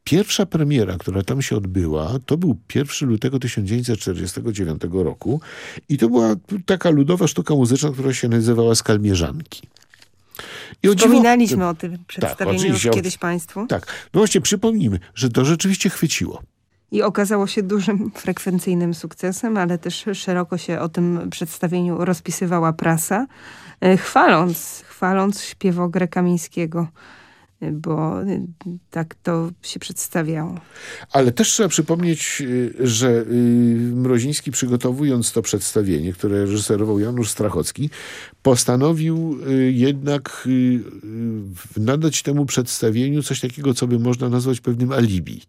pierwsza premiera, która tam się odbyła, to był 1 lutego 1949 roku i to była taka ludowa sztuka muzyczna, która się nazywała Skalmierzanki. I Wspominaliśmy o, dziwo, o tym przedstawieniu tak, już kiedyś Państwu. Tak. No właśnie przypomnijmy, że to rzeczywiście chwyciło i okazało się dużym frekwencyjnym sukcesem, ale też szeroko się o tym przedstawieniu rozpisywała prasa, e, chwaląc, chwaląc śpiewogrę Kamińskiego e, bo e, tak to się przedstawiało. Ale też trzeba przypomnieć, że Mroziński przygotowując to przedstawienie, które reżyserował Janusz Strachocki, postanowił jednak nadać temu przedstawieniu coś takiego, co by można nazwać pewnym alibi.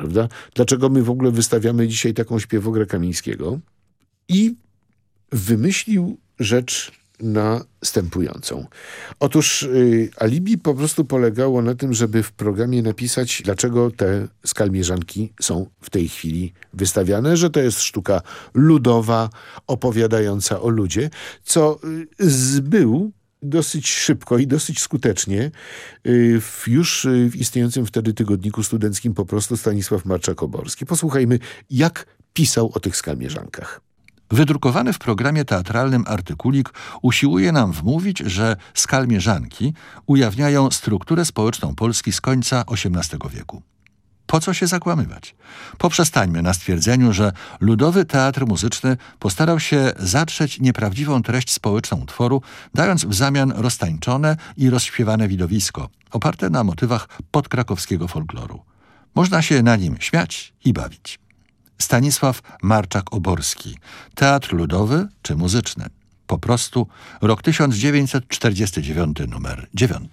Prawda? Dlaczego my w ogóle wystawiamy dzisiaj taką śpiewogrę Kamińskiego? I wymyślił rzecz następującą. Otóż y, alibi po prostu polegało na tym, żeby w programie napisać, dlaczego te skalmierzanki są w tej chwili wystawiane, że to jest sztuka ludowa, opowiadająca o ludzie, co y, zbył dosyć szybko i dosyć skutecznie y, w już y, w istniejącym wtedy tygodniku studenckim po prostu Stanisław Marczak-Oborski. Posłuchajmy, jak pisał o tych skalmierzankach. Wydrukowany w programie teatralnym artykulik usiłuje nam wmówić, że skalmierzanki ujawniają strukturę społeczną Polski z końca XVIII wieku. Po co się zakłamywać? Poprzestańmy na stwierdzeniu, że ludowy teatr muzyczny postarał się zatrzeć nieprawdziwą treść społeczną utworu, dając w zamian roztańczone i rozśpiewane widowisko, oparte na motywach podkrakowskiego folkloru. Można się na nim śmiać i bawić. Stanisław Marczak-Oborski. Teatr ludowy czy muzyczny? Po prostu rok 1949, numer 9.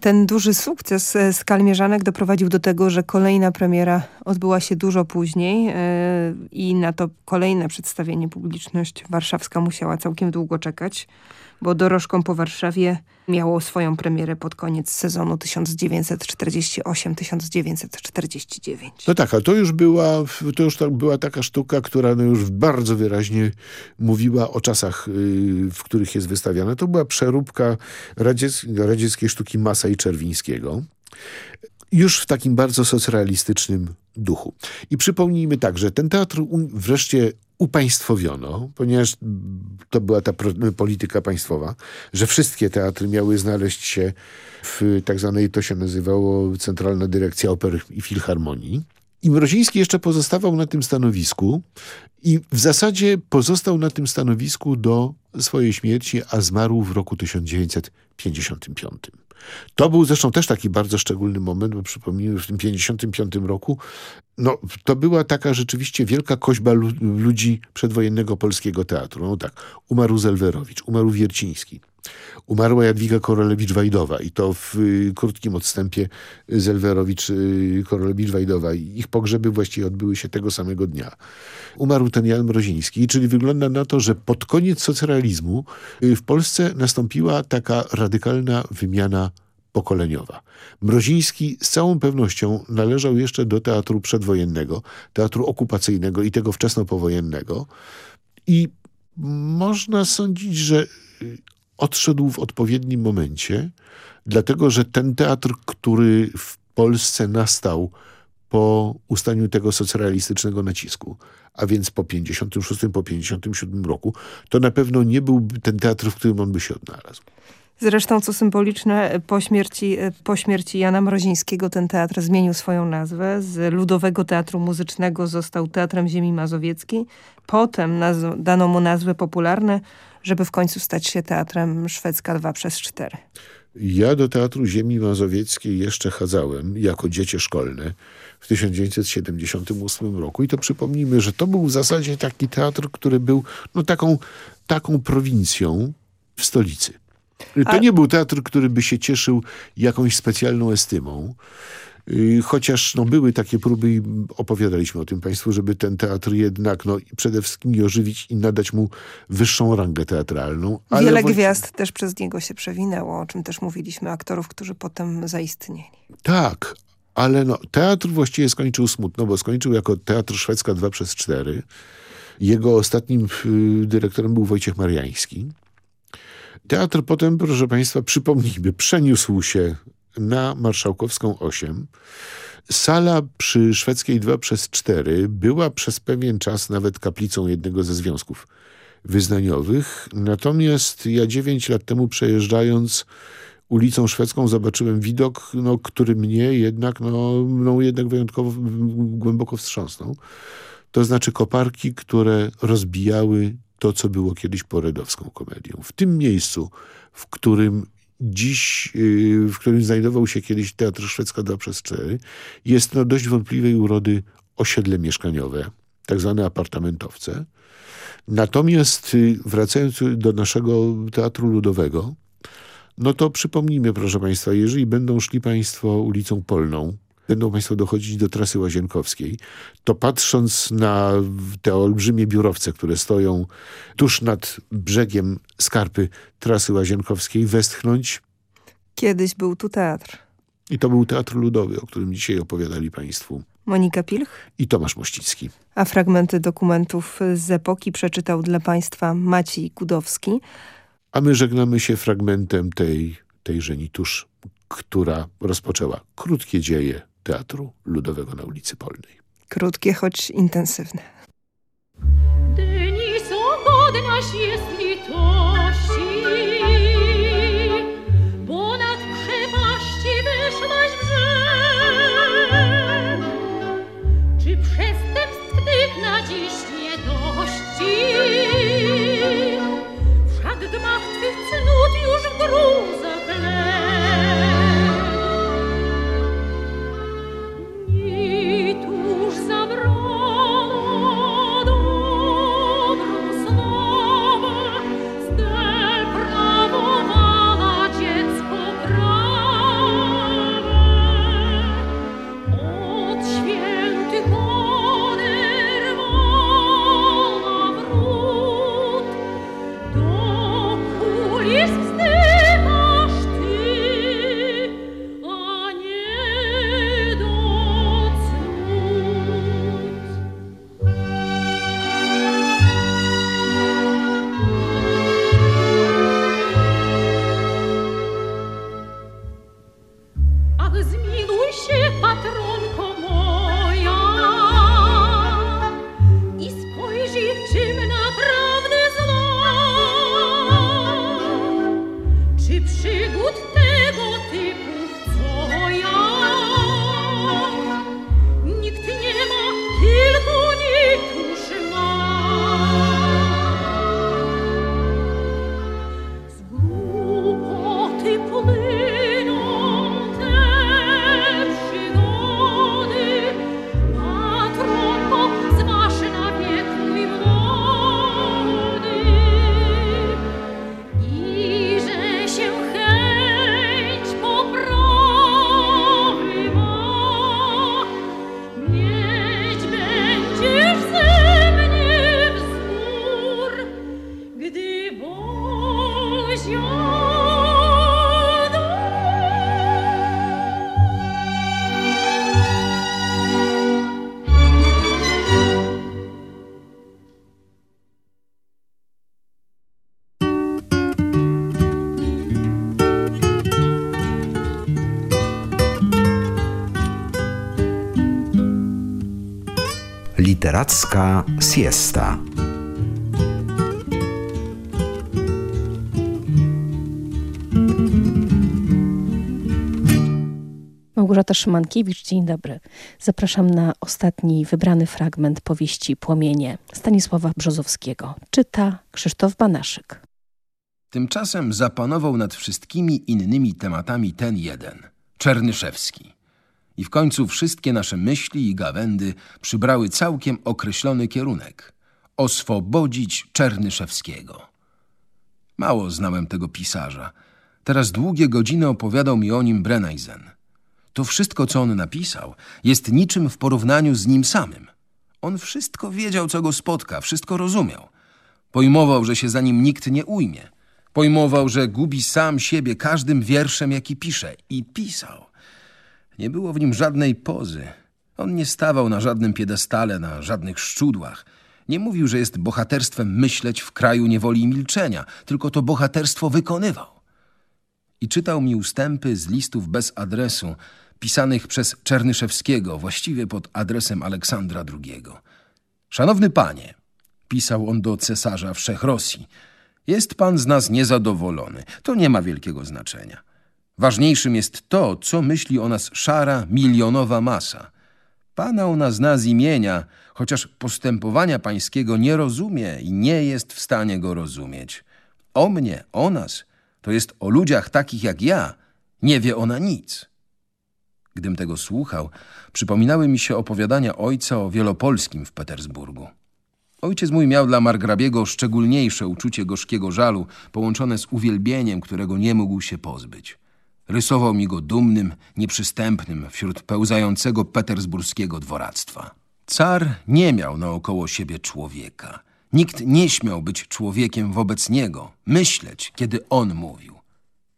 Ten duży sukces e, Skalmierzanek doprowadził do tego, że kolejna premiera odbyła się dużo później e, i na to kolejne przedstawienie publiczność warszawska musiała całkiem długo czekać bo Dorożką po Warszawie miało swoją premierę pod koniec sezonu 1948-1949. No tak, ale to już była, to już tak była taka sztuka, która no już bardzo wyraźnie mówiła o czasach, y, w których jest wystawiana. To była przeróbka radziec, radzieckiej sztuki Masa i Czerwińskiego już w takim bardzo socrealistycznym duchu. I przypomnijmy tak, że ten teatr wreszcie upaństwowiono, ponieważ to była ta polityka państwowa, że wszystkie teatry miały znaleźć się w tak zwanej, to się nazywało Centralna Dyrekcja Opery i Filharmonii. I Mroziński jeszcze pozostawał na tym stanowisku i w zasadzie pozostał na tym stanowisku do swojej śmierci, a zmarł w roku 1955. To był zresztą też taki bardzo szczególny moment, bo przypomnijmy, w tym 55 roku, no to była taka rzeczywiście wielka koźba ludzi przedwojennego polskiego teatru. No tak, umarł Zelwerowicz, umarł Wierciński. Umarła Jadwiga Korolewicz-Wajdowa i to w y, krótkim odstępie Zelwerowicz-Korolewicz-Wajdowa. Ich pogrzeby właściwie odbyły się tego samego dnia. Umarł ten Jan Mroziński, czyli wygląda na to, że pod koniec socrealizmu y, w Polsce nastąpiła taka radykalna wymiana pokoleniowa. Mroziński z całą pewnością należał jeszcze do teatru przedwojennego, teatru okupacyjnego i tego wczesnopowojennego. I można sądzić, że odszedł w odpowiednim momencie, dlatego że ten teatr, który w Polsce nastał po ustaniu tego socrealistycznego nacisku, a więc po 56, po 57 roku, to na pewno nie był ten teatr, w którym on by się odnalazł. Zresztą, co symboliczne, po śmierci, po śmierci Jana Mrozińskiego ten teatr zmienił swoją nazwę. Z Ludowego Teatru Muzycznego został Teatrem Ziemi Mazowieckiej. Potem dano mu nazwy popularne, żeby w końcu stać się Teatrem Szwedzka 2 przez 4. Ja do Teatru Ziemi Mazowieckiej jeszcze chadzałem jako dziecię szkolne w 1978 roku i to przypomnijmy, że to był w zasadzie taki teatr, który był no, taką, taką prowincją w stolicy. To A... nie był teatr, który by się cieszył jakąś specjalną estymą. Y, chociaż no, były takie próby i opowiadaliśmy o tym Państwu, żeby ten teatr jednak no, przede wszystkim ożywić i nadać mu wyższą rangę teatralną. Wiele gwiazd też przez niego się przewinęło, o czym też mówiliśmy, aktorów, którzy potem zaistnieli. Tak, ale no, teatr właściwie skończył smutno, bo skończył jako Teatr Szwedzka 2 przez 4. Jego ostatnim y, dyrektorem był Wojciech Mariański. Teatr potem, proszę Państwa, przypomnijmy, przeniósł się na Marszałkowską 8. Sala przy Szwedzkiej 2 przez 4 była przez pewien czas nawet kaplicą jednego ze związków wyznaniowych. Natomiast ja 9 lat temu przejeżdżając ulicą szwedzką zobaczyłem widok, no, który mnie jednak, no, no, jednak wyjątkowo głęboko wstrząsnął. To znaczy koparki, które rozbijały to, co było kiedyś poredowską komedią. W tym miejscu, w którym dziś, y, w którym znajdował się kiedyś Teatr Szwedzka 2 przez 4, jest no dość wątpliwej urody osiedle mieszkaniowe, tak zwane apartamentowce. Natomiast y, wracając do naszego Teatru Ludowego, no to przypomnijmy, proszę Państwa, jeżeli będą szli Państwo ulicą Polną, będą Państwo dochodzić do trasy łazienkowskiej, to patrząc na te olbrzymie biurowce, które stoją tuż nad brzegiem skarpy trasy łazienkowskiej, westchnąć. Kiedyś był tu teatr. I to był Teatr Ludowy, o którym dzisiaj opowiadali Państwu. Monika Pilch i Tomasz Mościcki. A fragmenty dokumentów z epoki przeczytał dla Państwa Maciej Kudowski. A my żegnamy się fragmentem tej, tej żenitusz, która rozpoczęła krótkie dzieje Teatru Ludowego na ulicy Polnej. Krótkie, choć intensywne. Dni są godność jest litości, bo nad przepaści wyszłaś brzeg. Czy przestępstw tych na dziś nie dości? Wszak gmach twych cnót już w Literacka siesta. Małgorzata Szymankiewicz, dzień dobry. Zapraszam na ostatni wybrany fragment powieści Płomienie Stanisława Brzozowskiego. Czyta Krzysztof Banaszyk. Tymczasem zapanował nad wszystkimi innymi tematami ten jeden, Czernyszewski. I w końcu wszystkie nasze myśli i gawędy przybrały całkiem określony kierunek. Oswobodzić Czernyszewskiego. Mało znałem tego pisarza. Teraz długie godziny opowiadał mi o nim Brenajzen. To wszystko, co on napisał, jest niczym w porównaniu z nim samym. On wszystko wiedział, co go spotka, wszystko rozumiał. Pojmował, że się za nim nikt nie ujmie. Pojmował, że gubi sam siebie każdym wierszem, jaki pisze. I pisał. Nie było w nim żadnej pozy. On nie stawał na żadnym piedestale, na żadnych szczudłach. Nie mówił, że jest bohaterstwem myśleć w kraju niewoli i milczenia, tylko to bohaterstwo wykonywał. I czytał mi ustępy z listów bez adresu, pisanych przez Czernyszewskiego, właściwie pod adresem Aleksandra II. Szanowny panie, pisał on do cesarza Wszechrosji, jest pan z nas niezadowolony. To nie ma wielkiego znaczenia. Ważniejszym jest to, co myśli o nas szara, milionowa masa. Pana ona zna z imienia, chociaż postępowania pańskiego nie rozumie i nie jest w stanie go rozumieć. O mnie, o nas, to jest o ludziach takich jak ja, nie wie ona nic. Gdym tego słuchał, przypominały mi się opowiadania ojca o Wielopolskim w Petersburgu. Ojciec mój miał dla margrabiego szczególniejsze uczucie gorzkiego żalu, połączone z uwielbieniem, którego nie mógł się pozbyć. Rysował mi go dumnym, nieprzystępnym wśród pełzającego petersburskiego dworactwa. Car nie miał naokoło siebie człowieka. Nikt nie śmiał być człowiekiem wobec niego, myśleć, kiedy on mówił.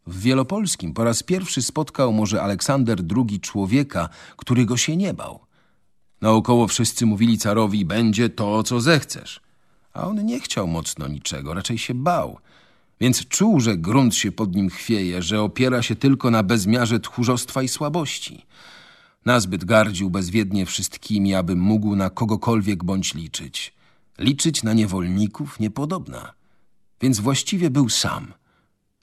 W Wielopolskim po raz pierwszy spotkał może Aleksander II człowieka, który go się nie bał. Naokoło wszyscy mówili carowi, będzie to, co zechcesz. A on nie chciał mocno niczego, raczej się bał. Więc czuł, że grunt się pod nim chwieje, że opiera się tylko na bezmiarze tchórzostwa i słabości. Nazbyt gardził bezwiednie wszystkimi, aby mógł na kogokolwiek bądź liczyć. Liczyć na niewolników niepodobna. Więc właściwie był sam.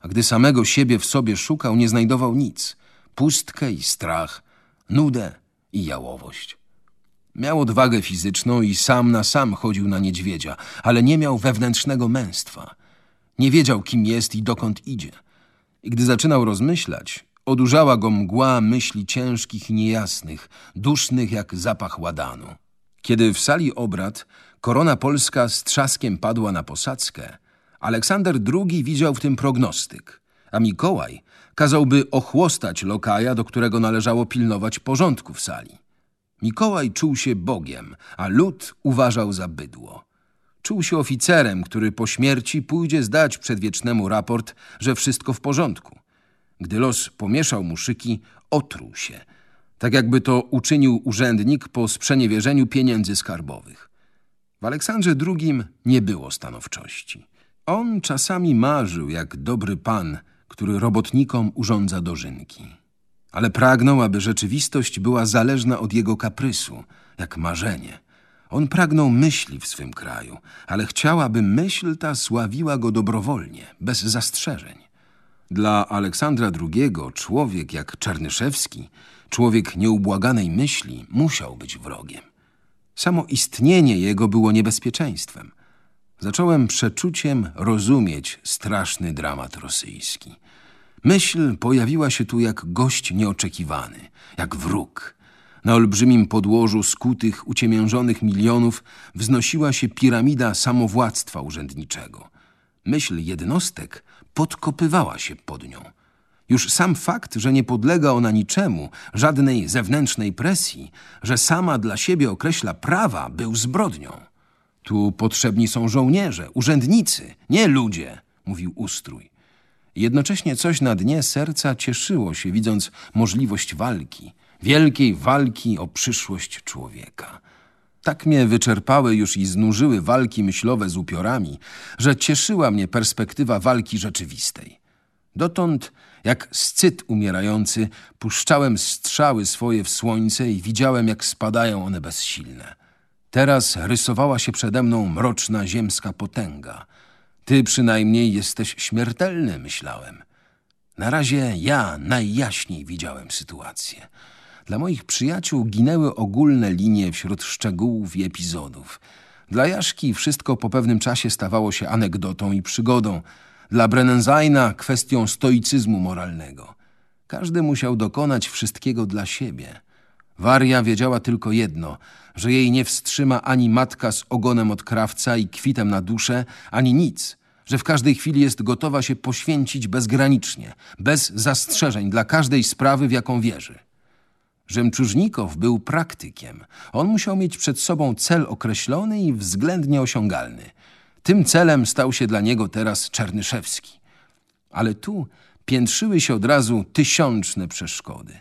A gdy samego siebie w sobie szukał, nie znajdował nic. Pustkę i strach, nudę i jałowość. Miał odwagę fizyczną i sam na sam chodził na niedźwiedzia, ale nie miał wewnętrznego męstwa. Nie wiedział, kim jest i dokąd idzie. I gdy zaczynał rozmyślać, odurzała go mgła myśli ciężkich i niejasnych, dusznych jak zapach ładanu. Kiedy w sali obrad korona polska z trzaskiem padła na posadzkę, Aleksander II widział w tym prognostyk, a Mikołaj kazałby ochłostać lokaja, do którego należało pilnować porządku w sali. Mikołaj czuł się Bogiem, a lud uważał za bydło. Czuł się oficerem, który po śmierci pójdzie zdać przedwiecznemu raport, że wszystko w porządku. Gdy los pomieszał mu szyki, otruł się, tak jakby to uczynił urzędnik po sprzeniewierzeniu pieniędzy skarbowych. W Aleksandrze II nie było stanowczości. On czasami marzył jak dobry pan, który robotnikom urządza dożynki. Ale pragnął, aby rzeczywistość była zależna od jego kaprysu, jak marzenie. On pragnął myśli w swym kraju, ale chciał, aby myśl ta sławiła go dobrowolnie, bez zastrzeżeń. Dla Aleksandra II człowiek jak Czarnyszewski, człowiek nieubłaganej myśli, musiał być wrogiem. Samo istnienie jego było niebezpieczeństwem. Zacząłem przeczuciem rozumieć straszny dramat rosyjski. Myśl pojawiła się tu jak gość nieoczekiwany, jak wróg. Na olbrzymim podłożu skutych, uciemiężonych milionów wznosiła się piramida samowładztwa urzędniczego. Myśl jednostek podkopywała się pod nią. Już sam fakt, że nie podlega ona niczemu, żadnej zewnętrznej presji, że sama dla siebie określa prawa, był zbrodnią. Tu potrzebni są żołnierze, urzędnicy, nie ludzie, mówił ustrój. Jednocześnie coś na dnie serca cieszyło się, widząc możliwość walki, wielkiej walki o przyszłość człowieka. Tak mnie wyczerpały już i znużyły walki myślowe z upiorami, że cieszyła mnie perspektywa walki rzeczywistej. Dotąd, jak scyt umierający, puszczałem strzały swoje w słońce i widziałem, jak spadają one bezsilne. Teraz rysowała się przede mną mroczna ziemska potęga. Ty przynajmniej jesteś śmiertelny, myślałem. Na razie ja najjaśniej widziałem sytuację. Dla moich przyjaciół ginęły ogólne linie wśród szczegółów i epizodów. Dla Jaszki wszystko po pewnym czasie stawało się anegdotą i przygodą. Dla Brennenseina kwestią stoicyzmu moralnego. Każdy musiał dokonać wszystkiego dla siebie. Waria wiedziała tylko jedno, że jej nie wstrzyma ani matka z ogonem od krawca i kwitem na duszę, ani nic, że w każdej chwili jest gotowa się poświęcić bezgranicznie, bez zastrzeżeń dla każdej sprawy, w jaką wierzy. Żemczużnikow był praktykiem. On musiał mieć przed sobą cel określony i względnie osiągalny. Tym celem stał się dla niego teraz Czernyszewski. Ale tu piętrzyły się od razu tysiączne przeszkody.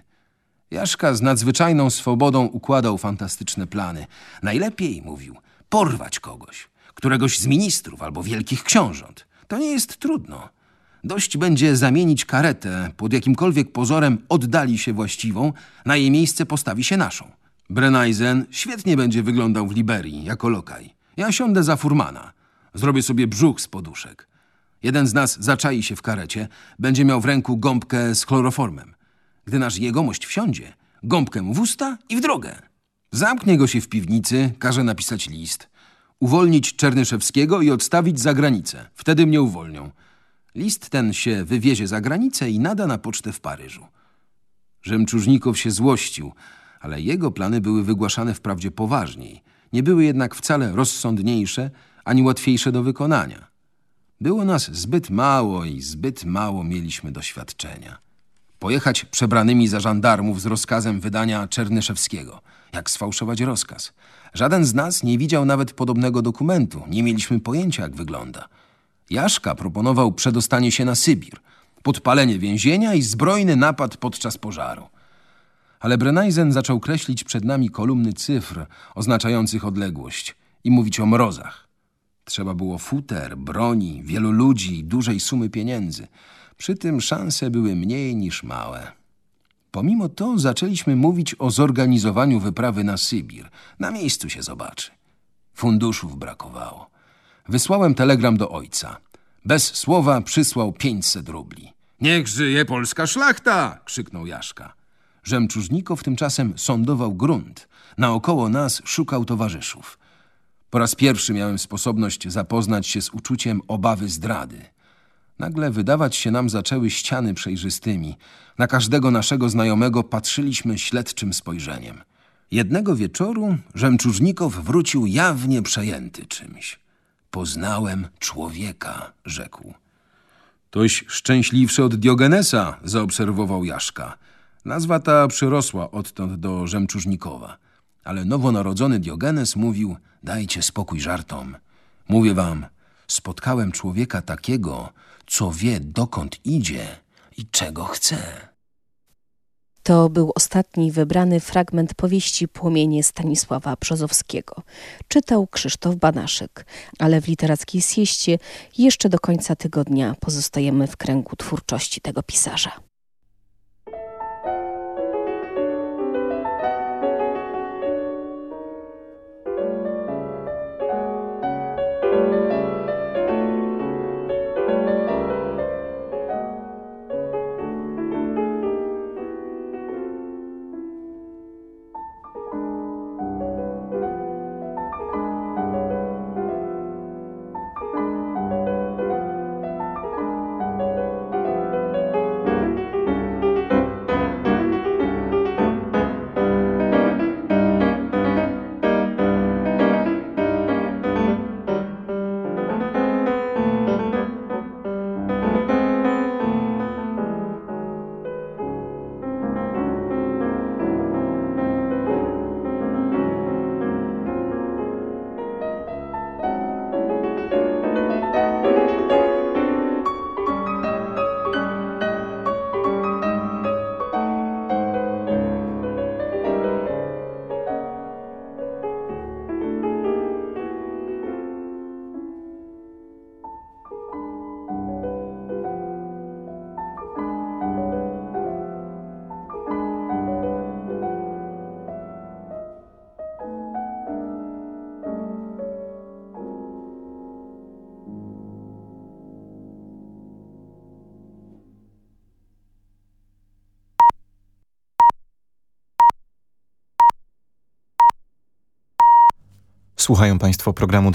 Jaszka z nadzwyczajną swobodą układał fantastyczne plany. Najlepiej, mówił, porwać kogoś, któregoś z ministrów albo wielkich książąt. To nie jest trudno. Dość będzie zamienić karetę, pod jakimkolwiek pozorem oddali się właściwą, na jej miejsce postawi się naszą. Breneisen świetnie będzie wyglądał w Liberii, jako lokaj. Ja siądę za furmana. Zrobię sobie brzuch z poduszek. Jeden z nas zaczai się w karecie, będzie miał w ręku gąbkę z chloroformem. Gdy nasz jegomość wsiądzie, gąbkę mu w usta i w drogę. Zamknie go się w piwnicy, każe napisać list. Uwolnić Czernyszewskiego i odstawić za granicę. Wtedy mnie uwolnią. List ten się wywiezie za granicę i nada na pocztę w Paryżu. Żemczużnikow się złościł, ale jego plany były wygłaszane wprawdzie poważniej. Nie były jednak wcale rozsądniejsze ani łatwiejsze do wykonania. Było nas zbyt mało i zbyt mało mieliśmy doświadczenia. Pojechać przebranymi za żandarmów z rozkazem wydania Czernyszewskiego. Jak sfałszować rozkaz? Żaden z nas nie widział nawet podobnego dokumentu. Nie mieliśmy pojęcia, jak wygląda. Jaszka proponował przedostanie się na Sybir, podpalenie więzienia i zbrojny napad podczas pożaru. Ale Breneisen zaczął kreślić przed nami kolumny cyfr oznaczających odległość i mówić o mrozach. Trzeba było futer, broni, wielu ludzi i dużej sumy pieniędzy. Przy tym szanse były mniej niż małe. Pomimo to zaczęliśmy mówić o zorganizowaniu wyprawy na Sybir. Na miejscu się zobaczy. Funduszów brakowało. Wysłałem telegram do ojca. Bez słowa przysłał 500 rubli. Niech żyje polska szlachta! krzyknął Jaszka. Żemczużnikow tymczasem sądował grunt. Naokoło nas szukał towarzyszów. Po raz pierwszy miałem sposobność zapoznać się z uczuciem obawy zdrady. Nagle wydawać się nam zaczęły ściany przejrzystymi. Na każdego naszego znajomego patrzyliśmy śledczym spojrzeniem. Jednego wieczoru Żemczużnikow wrócił jawnie przejęty czymś. Poznałem człowieka, rzekł. Toś szczęśliwszy od Diogenesa, zaobserwował Jaszka. Nazwa ta przyrosła odtąd do Żemczużnikowa. Ale nowonarodzony Diogenes mówił, dajcie spokój żartom. Mówię wam, spotkałem człowieka takiego, co wie dokąd idzie i czego chce. To był ostatni wybrany fragment powieści Płomienie Stanisława Brzozowskiego. Czytał Krzysztof Banaszyk, ale w literackiej sieście jeszcze do końca tygodnia pozostajemy w kręgu twórczości tego pisarza. Słuchają Państwo programu